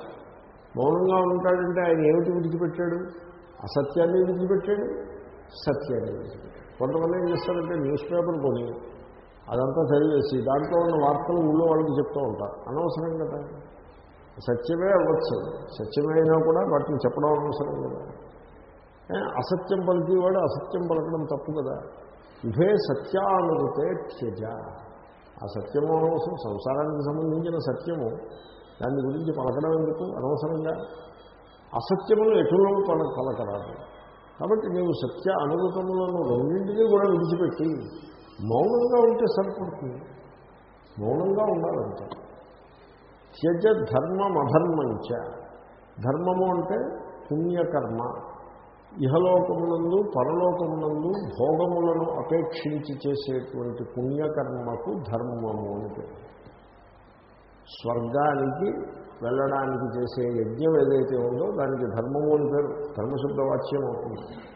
మౌనంగా ఉంటాడంటే ఆయన ఏమిటి విడిచిపెట్టాడు? అసత్యాన్ని విడిచిపెట్టాడు? సత్యాన్ని విడిచిపెట్టాడు. కొంతమంది ఏం చేస్తారంటే న్యూస్ పేపర్ కొని అదంతా చదివేసి దాంట్లో ఉన్న వార్తలు ఊళ్ళో వాళ్ళకి చెప్తూ ఉంటారు. అనవసరం కదా. సత్యమే అవ్వచ్చు. సత్యమే అయినా కూడా వాటిని చెప్పడం అనవసరం కదా. అసత్యం పలికేవాడు అసత్యం పలకడం తప్పు కదా. ఇవే సత్యానుభూతే త్యజ. ఆ సత్యము అనవసరం. సంసారానికి సంబంధించిన సత్యము. దాని గురించి పలకడం ఎందుకు? అనవసరంగా. అసత్యములు ఎటువంటి పలకరాదు. కాబట్టి నీవు సత్య అనుభూతములను రెండింటినీ కూడా విడిచిపెట్టి మౌనంగా ఉంటే సరిపడుతుంది. మౌనంగా ఉండాలంటే. త్యజ ధర్మం అధర్మంచ. ధర్మము అంటే పుణ్యకర్మ. ఇహలోకమునందు పరలోకమునందు భోగములను అపేక్షించి చేసేటువంటి పుణ్యకర్మకు ధర్మము అని పేరు. స్వర్గానికి వెళ్ళడానికి చేసే యజ్ఞం ఏదైతే ఉందో దానికి ధర్మము అని పేరు ధర్మశుద్ధ వాచ్యం అవుతుంది.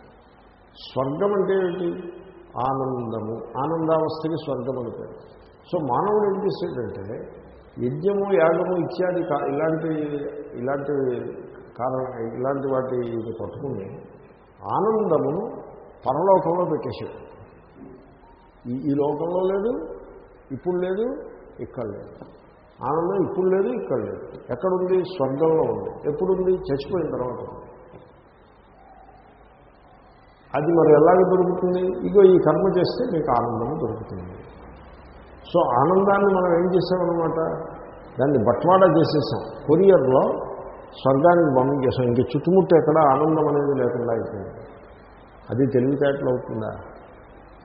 స్వర్గం అంటే ఏంటి? ఆనందము. ఆనందావస్థకి స్వర్గం అని పేరు. సో మానవుడు ఏం చేసేటంటే యజ్ఞము యాగము ఇత్యాది కా- ఇలాంటి ఇలాంటి కారణ ఇలాంటి వాటిని పట్టుకుని ఆనందమును పరలోకంలో పెట్టేశాడు. ఈ ఈ లోకంలో లేదు ఇప్పుడు లేదు ఇక్కడ లేదు. ఆనందం ఇప్పుడు లేదు ఇక్కడ లేదు. ఎక్కడుంది? స్వర్గంలో ఉంది. ఎప్పుడుంది? చచ్చిపోయిన తర్వాత ఉంది. అది మరి ఎలాగ దొరుకుతుంది? ఇగో ఈ కర్మ చేస్తే మీకు ఆనందం దొరుకుతుంది. సో ఆనందాన్ని మనం ఏం చేసామన్నమాట? దాన్ని బట్వాడా చేసేసాం. కొరియర్లో స్వర్గానికి పంపించేసాం ఇంక చుట్టుముట్టు ఎక్కడ ఆనందం అనేది లేకుండా అయిపోయింది. అది తెలివితేటలు అవుతుందా?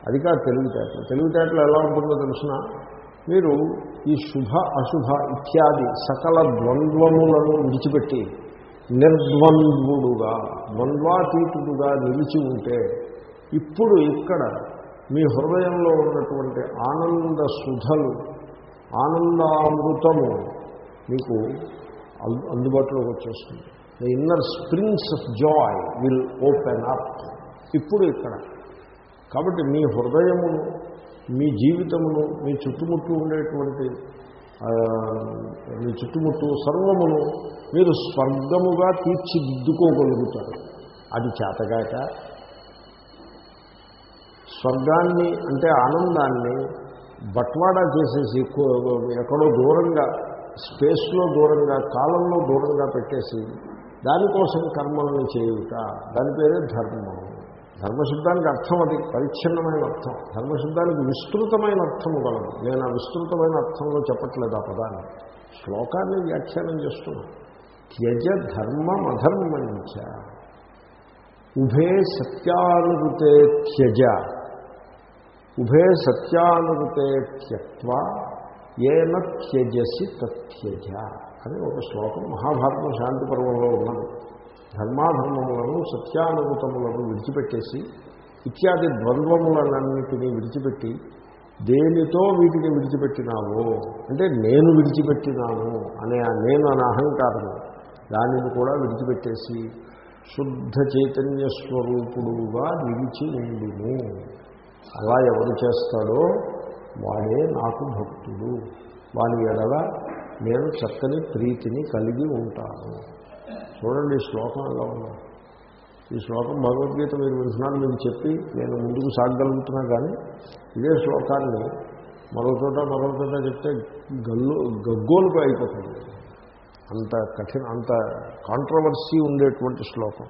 అది కాదు తెలివితేటలు. తెలివితేటలు ఎలా ఉంటుందో తెలిసిన? మీరు ఈ శుభ అశుభ ఇత్యాది సకల ద్వంద్వములను విడిచిపెట్టి నిర్ద్వంద్వుడుగా ద్వంద్వాతీతుడుగా నిలిచి ఉంటే ఇప్పుడు ఇక్కడ మీ హృదయంలో ఉన్నటువంటి ఆనంద సుధలు ఆనందామృతము మీకు అందుబాటులోకి వచ్చేస్తుంది. The inner springs of joy will open up ఇప్పుడు ఇక్కడ. కాబట్టి మీ హృదయమును మీ జీవితమును మీ చుట్టుముట్టు ఉండేటువంటి మీ చుట్టుముట్టు సర్వమును మీరు స్వర్గముగా తీర్చిదిద్దుకోగలుగుతారు. అది చేతగాక. స్వర్గాన్ని అంటే ఆనందాన్ని బట్వాడా చేసేసి ఎక్కడో దూరంగా స్పేస్లో దూరంగా కాలంలో దూరంగా పెట్టేసి దానికోసం కర్మలను చేయుట. దాని పేరే ధర్మం ధర్మశబ్దానికి అర్థం అది పరిచ్ఛిన్నమైన అర్థం. ధర్మశబ్దానికి విస్తృతమైన అర్థము గలదు. నేను ఆ విస్తృతమైన అర్థంలో చెప్పట్లేదు ఆ పదాన్ని. శ్లోకాన్ని వ్యాఖ్యానం చేస్తున్నాను త్యజ ధర్మం అధర్మంచ ఉభే సత్యానురుతే త్యజ. ఉభే సత్యానురుతే త్యక్వ ఏన త్యజసి తత్యజ అని ఒక శ్లోకం మహాభారతం శాంతి పర్వంలో ఉన్నది. ధర్మాధర్మములను సత్యానుభూతములను విడిచిపెట్టేసి ఇత్యాది ద్వంద్వములన్నింటినీ విడిచిపెట్టి దేనితో వీటిని విడిచిపెట్టినావు అంటే నేను విడిచిపెట్టినాను అనే నేను అనే అహంకారము దానిని కూడా విడిచిపెట్టేసి శుద్ధ చైతన్య స్వరూపుడుగా నిలిచి ఉండును అలా ఎవరు చేస్తాడో వాడే నాకు భక్తుడు. వాని ఎడల నేను చక్కని ప్రీతిని కలిగి ఉంటాను. చూడండి ఈ శ్లోకం ఎలా ఉందో. ఈ శ్లోకం భగవద్గీత మీరు వింటున్నాను మీకు చెప్పి నేను ముందుకు సాగగలుగుతున్నా కానీ ఇదే శ్లోకాన్ని మరో చోట మరో చోట చెప్తే గల్లు గగ్గోలుగా అయిపోతుంది. అంత కఠిన అంత కాంట్రవర్సీ ఉండేటువంటి శ్లోకం.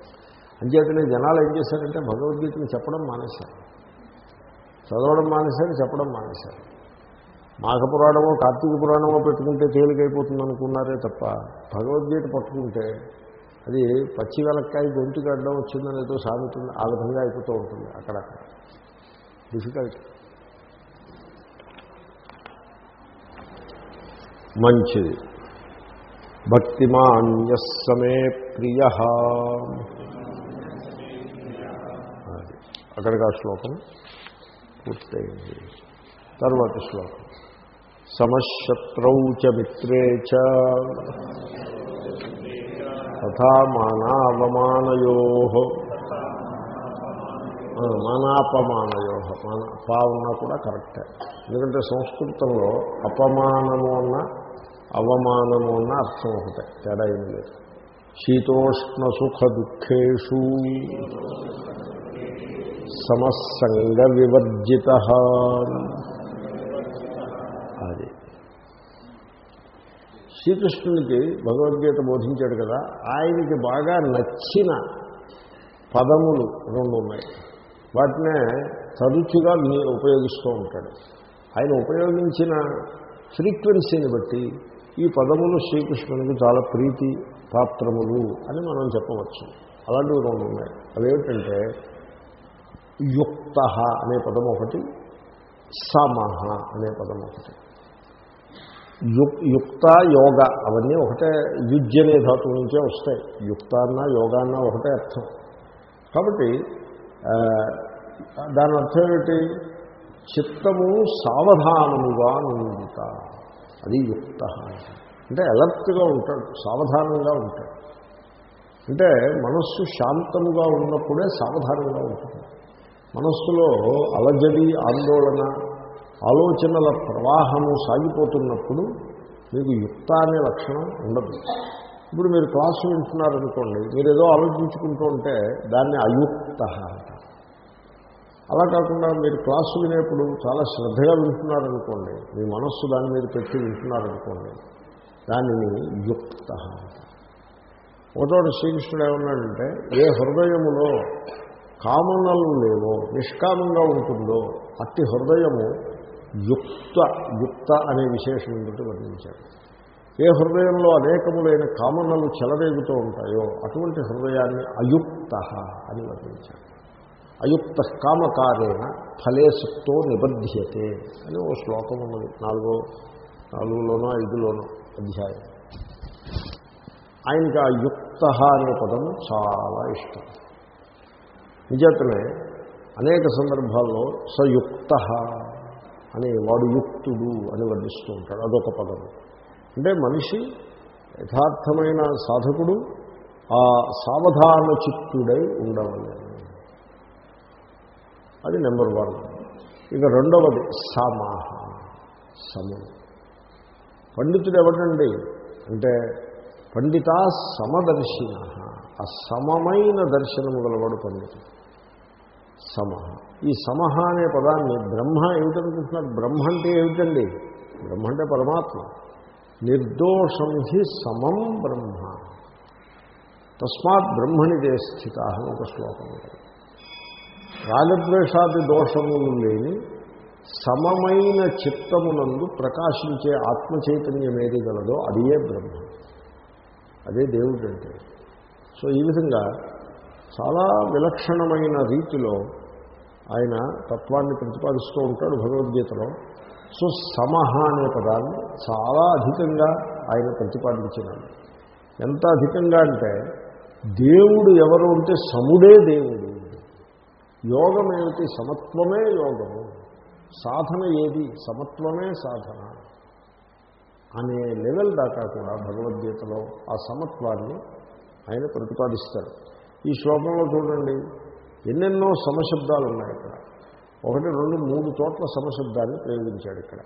అంచేతనే జనాలు ఏం చేశారంటే భగవద్గీతని చెప్పడం మానేశారు. చదవడం మానేశారు చెప్పడం మానేశారు. మాఘపురాణమో కార్తీక పురాణమో పెట్టుకుంటే తేలికైపోతుంది అనుకున్నారే తప్ప భగవద్గీత పట్టుకుంటే అది పచ్చి వెలక్కాయ గొంతు గడ్డం వచ్చిందని ఏదో సాగుతుంది ఆ విధంగా అయిపోతూ ఉంటుంది అక్కడక్కడ. డిఫికల్ట్ మంచిది. భక్తిమాన్యస్సమే ప్రియ. అక్కడికి ఆ శ్లోకం పూర్తయింది. తర్వాత శ్లోకం. సమశత్రౌ చ మిత్రే చ. తథా మానావమానయో మానాపమానయో. మాన పా ఉన్నా కూడా కరెక్టే. ఎందుకంటే సంస్కృతంలో అపమానము అన్న అవమానము అన్న అర్థం ఒకటే. తేడా ఏం లేదు. శీతోష్ణ సుఖ దుఃఖేషు సమస్సంగ వివర్జిత. శ్రీకృష్ణునికి భగవద్గీత బోధించాడు కదా ఆయనకి బాగా నచ్చిన పదములు రెండు ఉన్నాయి. వాటినే తరచుగా విని ఉపయోగిస్తూ ఉంటాడు. ఆయన ఉపయోగించిన ఫ్రీక్వెన్సీని బట్టి ఈ పదములు శ్రీకృష్ణునికి చాలా ప్రీతి పాత్రములు అని మనం చెప్పవచ్చు. అలాంటివి రెండు ఉన్నాయి. అవేమిటంటే యుక్త అనే పదం ఒకటి సమహ అనే పదం ఒకటి. యుక్త యోగ అవన్నీ ఒకటే యుజ్ అనే ధాతువు నుంచే వస్తాయి. యుక్త అన్న యోగ అన్న ఒకటే అర్థం. కాబట్టి దాని అర్థం ఏమిటి? చిత్తము సావధానముగా నిండుట. అది యుక్త. అంటే అలర్ట్గా ఉంటాడు సావధానంగా ఉంటాడు. అంటే మనస్సు శాంతముగా ఉన్నప్పుడే సావధానంగా ఉంటుంది. మనస్సులో అలజడి ఆందోళన ఆలోచనల ప్రవాహము సాగిపోతున్నప్పుడు మీకు యుక్త అనే లక్షణం ఉండదు. ఇప్పుడు మీరు క్లాసు వింటున్నారనుకోండి మీరు ఏదో ఆలోచించుకుంటూ ఉంటే దాన్ని అయుక్త అలా కాకుండా మీరు క్లాసు వినేప్పుడు చాలా శ్రద్ధగా వింటున్నారనుకోండి మీ మనస్సు దాని మీద పెట్టి వింటున్నారనుకోండి దానిని యుక్త ఒకచోట శ్రీకృష్ణుడు ఏమన్నాడంటే ఏ హృదయములో కామనలు లేవో నిష్కామంగా ఉంటుందో అట్టి హృదయము యుక్త యుక్త అనే విశేషం బట్టి వర్ణించాడు ఏ హృదయంలో అనేకములైన కామనలు చెలరేగుతూ ఉంటాయో అటువంటి హృదయాన్ని అయుక్త అని వర్ణించాడు అయుక్త కామకారేణ ఫలేసుతో నిబధ్యతే అని ఓ శ్లోకం ఉన్నది. నాలుగో నాలుగులోనో ఐదులోనో అధ్యాయం. ఆయనకి ఆ యుక్త అనే పదం చాలా ఇష్టం. నిజమే అనేక సందర్భాల్లో సయుక్త అని వాడు యుక్తుడు అని వర్ణిస్తూ ఉంటాడు. అదొక పదం. అంటే మనిషి యథార్థమైన సాధకుడు ఆ సావధాన చిత్తుడై ఉండవలేదు అది నెంబర్ వన్. ఇక రెండవది సమాహ సమం. పండితుడు ఎవడండి అంటే పండిత సమదర్శిన ఆ సమమైన దర్శనము గలవాడు పండితుడు. సమహ. ఈ సమహ అనే పదాన్ని బ్రహ్మ ఏమిటనుకుంటున్నారు? బ్రహ్మ అంటే ఏమిటండి? బ్రహ్మ అంటే పరమాత్మ. నిర్దోషం హి సమం బ్రహ్మ. తస్మాత్ బ్రహ్మణిదే స్థిత అని ఒక శ్లోకం ఉంటుంది రాగద్వేషాది దోషములు లేని సమమైన చిత్తమునందు ప్రకాశించే ఆత్మ చైతన్యం ఏది గలదో అదే బ్రహ్మ. అదే దేవుడు అంటే సో ఈ విధంగా చాలా విలక్షణమైన రీతిలో ఆయన తత్వాన్ని ప్రతిపాదిస్తూ ఉంటాడు భగవద్గీతలో. సో సమహ అనే పదాన్ని చాలా అధికంగా ఆయన ప్రతిపాదించినాడు. ఎంత అధికంగా అంటే దేవుడు ఎవరు ఉంటే సముడే దేవుడు. యోగం ఏమిటి? సమత్వమే యోగము సాధన ఏది? సమత్వమే సాధన. అనే లెవెల్ దాకా కూడా భగవద్గీతలో ఆ సమత్వాన్ని ఆయన ప్రతిపాదిస్తారు ఈ శ్లోకంలో చూడండి. ఎన్నెన్నో సమశబ్దాలు ఉన్నాయి ఇక్కడ. ఒకటి రెండు మూడు చోట్ల సమశబ్దాన్ని ప్రయోగించాడు ఇక్కడ.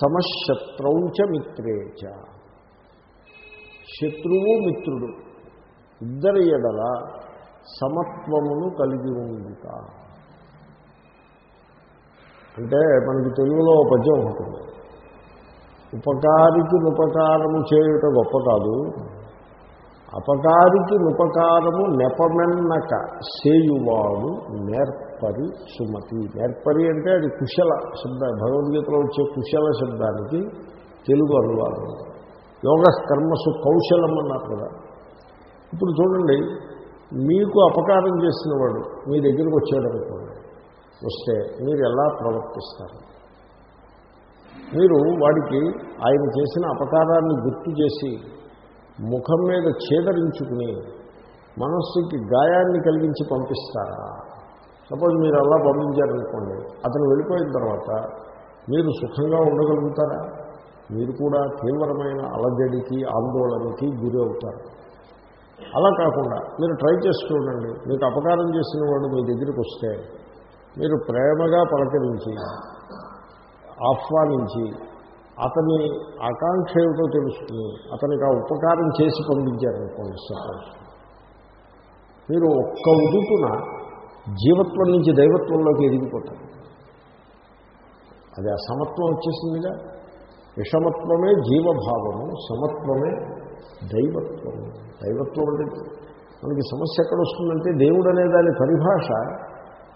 సమశత్రౌచ మిత్రేచ శత్రువు మిత్రుడు. ఇద్దరి ఎడల సమత్వమును కలిగి ఉండుట. అంటే మనకి తెలుగులో పద్యం ఉంటుంది. ఉపకారికి ఉపకారము చేయుట గొప్ప కాదు. అపకారికి ఉపకారము నెపమెన్నక సేయువాడు నేర్పరి సుమతి. నేర్పరి అంటే అది కుశల శబ్ద భగవద్గీతలో వచ్చే కుశల శబ్దానికి తెలుగు అనువాదం. యోగ కర్మసు కౌశలం అన్నారు కదా. ఇప్పుడు చూడండి మీకు అపకారం చేసిన వాడు మీ దగ్గరికి వచ్చాడనుకోండి వస్తే మీరు ఎలా ప్రవర్తిస్తారు? మీరు వాడికి ఆయన చేసిన అపకారాన్ని గుర్తు చేసి ముఖం మీద ఛేదరించుకుని మనస్సుకి గాయాన్ని కలిగించి పంపిస్తారా? సపోజ్ మీరు అలా పంపించారనుకోండి అతను వెళ్ళిపోయిన తర్వాత మీరు సుఖంగా ఉండగలుగుతారా? మీరు కూడా తీవ్రమైన అలజడికి ఆందోళనకి గురి అవుతారు. అలా కాకుండా మీరు ట్రై చేసి చూడండి మీకు అపకారం చేసిన వాడు మీ దగ్గరికి వస్తే మీరు ప్రేమగా పలకరించి ఆహ్వానించి అతని ఆకాంక్ష ఏమిటో తెలుసుకుని అతనికి ఆ ఉపకారం చేసి పంపించారనుకోండి సపోజ్. మీరు ఒక్క ఉదుపున జీవత్వం నుంచి దైవత్వంలోకి ఎదిగిపోతారు. అది ఆ సమత్వం వచ్చేసిందిగా? విషమత్వమే జీవభావము సమత్వమే దైవత్వము. దైవత్వం అంటే మనకి సమస్య ఎక్కడ వస్తుందంటే దేవుడు అనే దాని పరిభాష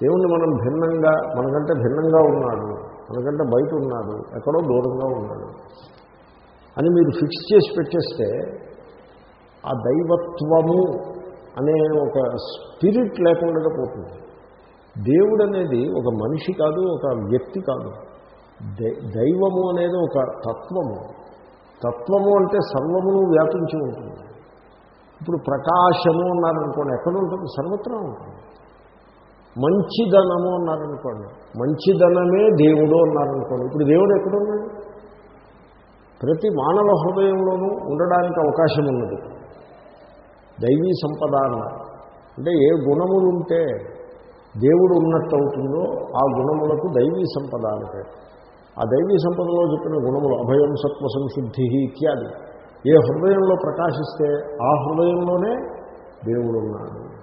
దేవుణ్ణి మనం భిన్నంగా మనకంటే భిన్నంగా ఉన్నాడు ఎందుకంటే బయట ఉన్నాడు ఎక్కడో దూరంగా ఉన్నాడు అని మీరు ఫిక్స్ చేసి పెట్టేస్తే ఆ దైవత్వము అనే ఒక స్పిరిట్ లేకుండా పోతుంది. దేవుడు అనేది ఒక మనిషి కాదు ఒక వ్యక్తి కాదు. దైవము అనేది ఒక తత్వము. తత్వము అంటే సర్వమును వ్యాపించి ఉంటుంది. ఇప్పుడు ప్రకాశము అన్నారనుకోండి ఎక్కడ ఉంటుంది? సర్వత్రా ఉంటుంది. మంచిదనము అన్నారనుకోండి. మంచిదనమే దేవుడు అన్నారనుకోండి. ఇప్పుడు దేవుడు ఎక్కడున్నాడు? ప్రతి మానవ హృదయంలోనూ ఉండడానికి అవకాశం ఉన్నది. దైవీ సంపద అన్నారు అంటే ఏ గుణములు ఉంటే దేవుడు ఉన్నట్టు అవుతుందో ఆ గుణములకు దైవీ సంపద అంటే ఆ దైవీ సంపదలో చెప్పిన గుణములు అభయం సత్వ సంశుద్ధి ఇత్యాది. ఏ హృదయంలో ప్రకాశిస్తే ఆ హృదయంలోనే దేవుడు ఉన్నాడు.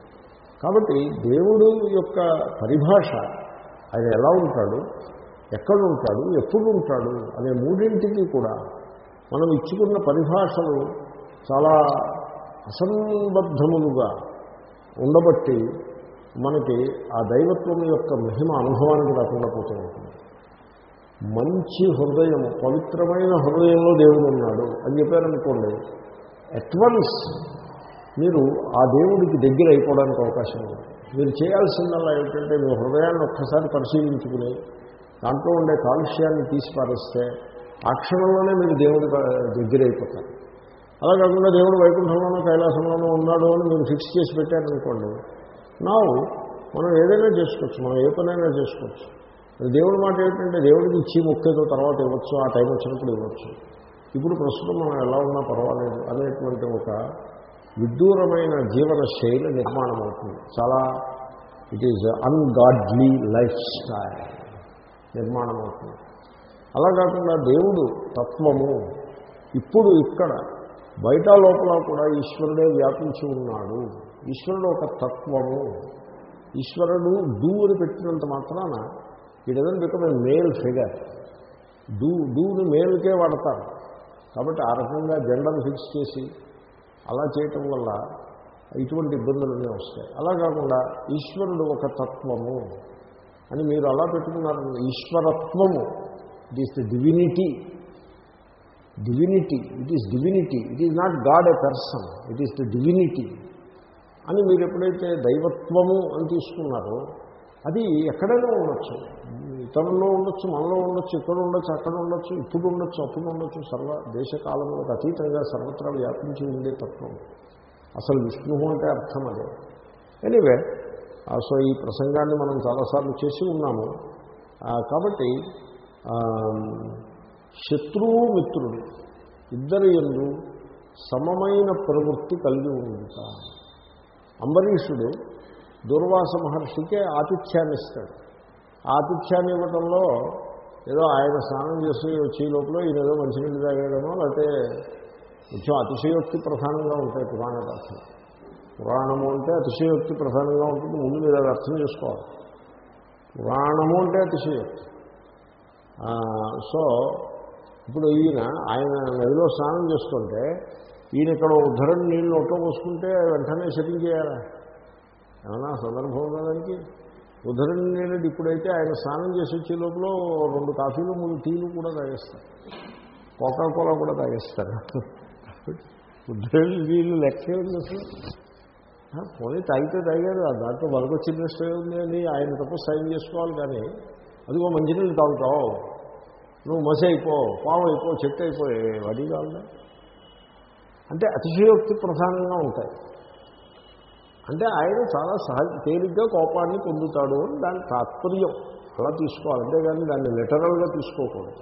కాబట్టి దేవుడు యొక్క పరిభాష ఆయన ఎలా ఉంటాడు? ఎక్కడ ఉంటాడు ఎప్పుడు ఉంటాడు అనే మూడింటికి కూడా మనం ఇచ్చుకున్న పరిభాషలు చాలా అసంబద్ధములుగా ఉండబట్టి మనకి ఆ దైవత్వం యొక్క మహిమ అనుభవానికి రాకుండా పోతూ ఉంటుంది. మంచి హృదయం పవిత్రమైన హృదయంలో దేవుడు ఉన్నాడు అని చెప్పారనుకోండి అట్వన్స్ మీరు ఆ దేవుడికి దగ్గర అయిపోవడానికి అవకాశం ఉంది. మీరు చేయాల్సిందల్లా ఏమిటంటే మీ హృదయాన్ని ఒక్కసారి పరిశీలించుకుని దాంట్లో ఉండే కాలుష్యాన్ని తీసిపారిస్తే ఆ క్షణంలోనే మీరు దేవుడి దగ్గర అయిపోతారు. అలా కాకుండా దేవుడు వైకుంఠంలోనూ కైలాసంలోనూ ఉన్నాడు అని మీరు ఫిక్స్ చేసి పెట్టారనుకోండి నా మనం ఏదైనా చేసుకోవచ్చు మనం ఏ పనైనా చేసుకోవచ్చు. దేవుడి మాట ఏంటంటే దేవుడికి ఇచ్చి మొక్కేదో తర్వాత ఇవ్వచ్చు ఆ టైం వచ్చినప్పుడు ఇవ్వచ్చు. ఇప్పుడు ప్రస్తుతం మనం ఎలా ఉన్నా పర్వాలేదు అనేటువంటి ఒక విదూరమైన జీవన శైలి నిర్మాణం అవుతుంది చాలా it is ungodly life style నిర్మాణం అవుతుంది అలా కాకుండా దేవుడు తత్వము ఇప్పుడు ఇక్కడ బయట లోపల కూడా ఈశ్వరుడే వ్యాపించి ఉన్నాడు. ఈశ్వరుడు ఒక తత్వము. ఈశ్వరుడు డూ అని పెట్టినంత మాత్రాన it doesn't become a male figure do డూని మేల్కే వాడతారు. కాబట్టి ఆ రకంగా జెండర్ ఫిక్స్ చేసి అలా చేయటం వల్ల ఇటువంటి ఇబ్బందులన్నీ వస్తాయి. అలా కాకుండా ఈశ్వరుడు ఒక తత్వము అని మీరు అలా పెట్టుకున్నారు ఈశ్వరత్వము it is the divinity divinity it is divinity it is not God a person it is the divinity అని మీరు ఎప్పుడైతే దైవత్వము అని తీసుకున్నారో అది ఎక్కడైనా ఉండొచ్చు. ఇతరుల్లో ఉండొచ్చు మనలో ఉండొచ్చు ఇక్కడ ఉండొచ్చు అక్కడ ఉండొచ్చు ఇప్పుడు ఉండొచ్చు అప్పుడు ఉండొచ్చు సర్వ దేశకాలంలోకి అతీతంగా సర్వత్రా వ్యాపించి ఉండే తత్వం. అసలు విష్ణువు అంటే అర్థం అదే. ఎనీవే సో ఈ ప్రసంగాన్ని మనం చాలాసార్లు చేసి ఉన్నాము. కాబట్టి శత్రువు మిత్రుడు ఇద్దరు ఎందు సమమైన ప్రవృత్తి కలిగి ఉంటా అంబరీషుడు దుర్వాస మహర్షికే ఆతిథ్యాన్ని ఇస్తాడు. ఆతిథ్యాన్ని ఇవ్వటంలో ఏదో ఆయన స్నానం చేసి వచ్చే లోపల ఈయన ఏదో మంచినీళ్ళు తాగడమో లేకపోతే కొంచెం అతిశయోక్తి ప్రధానంగా ఉంటాయి పురాణ కథలు. పురాణము అంటే అతిశయోక్తి ప్రధానంగా ఉంటుంది ముందు మీరు అది అర్థం చేసుకోవాలి. పురాణము అంటే అతిశయోక్తి. సో ఇప్పుడు ఈయన ఆయన నదిలో స్నానం చేస్తుంటే ఈయన ఇక్కడ ఉద్ధరణ నీళ్ళు ఒక్క పోసుకుంటే వెంటనే సెటింగ్ చేయాలా? ఏమన్నా సందర్భం ఉందా దానికి ఇప్పుడైతే ఆయన స్నానం చేసి వచ్చే లోపల రెండు కాఫీలు మూడు టీలు కూడా తాగేస్తారు. కోకా కోలా కూడా తాగేస్తారు. ఉద్ధరణ నీళ్ళు లెక్క పోనీ తాగితే తాగారు. దాంట్లో వరకొచ్చిన నష్టం ఉంది అని ఆయన తప్ప సైన్ చేసుకోవాలి కానీ అదిగో మంచినీళ్ళు తాగుతావు. నువ్వు మసి అయిపో పాము అయిపో చెట్టు అయిపోయి వడి కావాలి అంటే అతిశయోక్తి ప్రధానంగా ఉంటాయి. అంటే ఆయన చాలా సహజ తేలిగ్గా కోపాన్ని పొందుతాడు అని దాని తాత్పర్యం అలా తీసుకోవాలి. అంతేగాని దాన్ని లిటరల్గా తీసుకోకూడదు.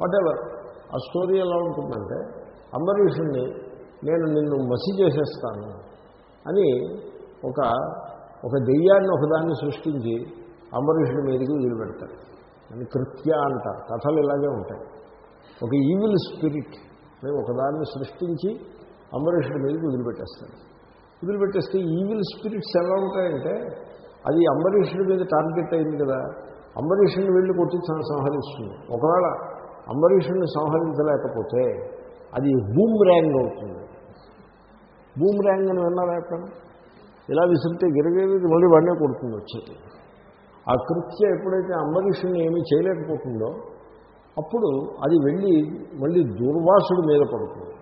వాటెవర్ ఆ స్టోరీ ఎలా ఉంటుందంటే అంబరీషుణ్ణి నేను నిన్ను మసి చేసేస్తాను అని ఒక ఒక దెయ్యాన్ని ఒకదాన్ని సృష్టించి అంబరీషుడి మీదకి వదిలిపెడతాడు అని కృత్య అంటారు. కథలు ఇలాగే ఉంటాయి. ఒక ఈవిల్ స్పిరిట్ మేము ఒకదాన్ని సృష్టించి అంబరీషుడి మీదకి వదిలిపెట్టేస్తాడు. వదిలిపెట్టేస్తే ఈవిల్ స్పిరిట్స్ ఎలా ఉంటాయంటే అది అంబరీషుడి మీద టార్గెట్ అయింది కదా అంబరీషుడిని వెళ్ళి కొట్టి సంహరిస్తుంది. ఒకవేళ అంబరీషుడిని సంహరించలేకపోతే అది బూమ్ ర్యాంగ్ అవుతుంది. బూమ్ ర్యాంగ్ అని విన్నారా ఎక్కడ ఇలా విసిరితే గిరగేది మళ్ళీ వాడినే కొడుతుంది వచ్చేది. ఆ కృత్య ఎప్పుడైతే అంబరీషుని ఏమీ చేయలేకపోతుందో అప్పుడు అది వెళ్ళి మళ్ళీ దుర్వాసుడి మీద పడుతుంది.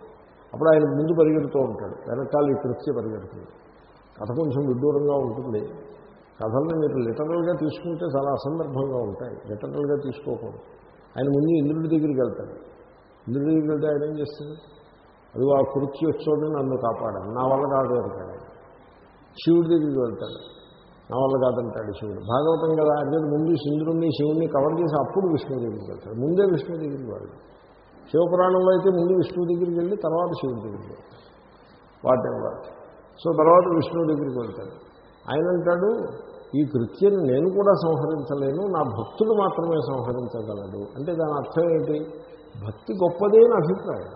అప్పుడు ఆయన ముందు పరిగెడుతూ ఉంటాడు. వెనకాల ఈ కృత్య పరిగెడుతుంది. కథ కొంచెం విడ్డూరంగా ఉంటుంది. కథల్ని మీరు లిటరల్గా తీసుకుంటే చాలా అసందర్భంగా ఉంటాయి. లిటరల్గా తీసుకోకూడదు. ఆయన ముందు ఇంద్రుడి దగ్గరికి వెళ్తాడు. ఇంద్రుడి దగ్గరికి వెళ్తే ఆయన ఏం చేస్తాడు? అది ఆ కృత్య వచ్చోని నన్ను కాపాడాను నా వల్ల కాదు అంటాడు. శివుడి దగ్గరికి వెళ్తాడు. నా వల్ల కాదంటాడు శివుడు. భాగవతం కదా అంటే ముందు ఇంద్రుడిని శివుడిని కవర్ చేసి అప్పుడు విష్ణువు దగ్గరికి వెళ్తాడు. ముందే విష్ణువు దగ్గరికి శివపురాణంలో అయితే ముందు విష్ణువు దగ్గరికి వెళ్ళి తర్వాత శివుడి దగ్గరికి వెళ్తాడు. వాట్ ఎవర్ సో తర్వాత విష్ణువు దగ్గరికి వెళ్తాడు. ఆయన అంటాడు ఈ కృత్యం నేను కూడా సంహరించలేను నా భక్తుడు మాత్రమే సంహరించగలడు. అంటే దాని అర్థం ఏంటి? భక్తి గొప్పదే అని అభిప్రాయం.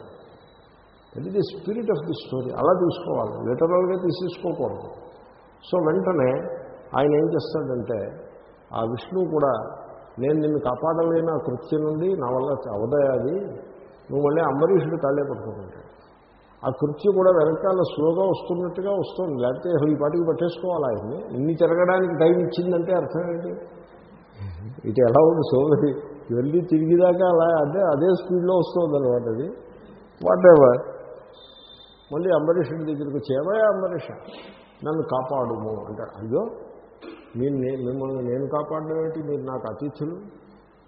That the spirit of the story అలా తీసుకోవాలి. లిటరల్గా తీసేసుకోకూడదు. సో వెంటనే ఆయన ఏం చేస్తాడంటే ఆ విష్ణువు కూడా నేను నిన్ను కాపాడలేని ఆ కృత్యం నుండి నా వల్ల అవదయాది నువ్వు మళ్ళీ అంబరీషుడు కాళ్ళే పట్టుకుంటాడు ఆ కృత్యం కూడా వెనకాల స్లోగా వస్తున్నట్టుగా వస్తుంది. లేకపోతే ఈ పాటికి పట్టేసుకోవాలి ఆయన్ని. ఇన్ని తిరగడానికి టైం ఇచ్చిందంటే అర్థం ఏంటి? ఇటు ఎలా ఉంది సోదరి? వెళ్ళి తిరిగిదాకా అలా అదే అదే స్పీడ్లో వస్తుంది అనమాట అది. వాట్ ఎవర్ మళ్ళీ అంబరీషుడి దగ్గరికి వచ్చి ఏమయ్యా అంబరీష నన్ను కాపాడుము. అంటాడు అయ్యో మీరు మిమ్మల్ని నేను కాపాడడం ఏంటి? మీరు నాకు అతిథులు.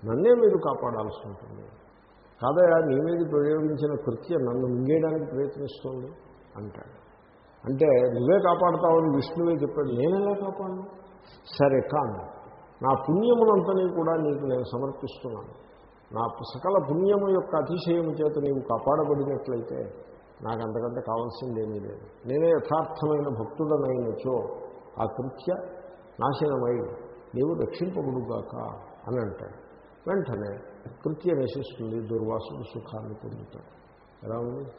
నన్నే మీరు కాపాడాల్సి ఉంటుంది. కాదయా నీ మీద ప్రయోగించిన కృత్య నన్ను మింగేయడానికి ప్రయత్నిస్తుంది అంటాడు. అంటే నువ్వే కాపాడుతావని విష్ణువే చెప్పాడు నేనేలా కాపాడు సరే కాను నా పుణ్యమునంతని కూడా నీకు నేను సమర్పిస్తున్నాను. నా సకల పుణ్యము యొక్క అతిశయము చేత నీవు కాపాడబడినట్లయితే నాకు అంతకంటే కావాల్సిందేమీ లేదు. నేనే యథార్థమైన భక్తుడనైనచో ఆ కృత్య నాశనమై నీవు రక్షింపబడుగాక అని అంటాడు. వెంటనే కృత్య నశిస్తుంది దుర్వాసుడు సుఖాన్ని పొందుతాడు. ఎలా ఉంది?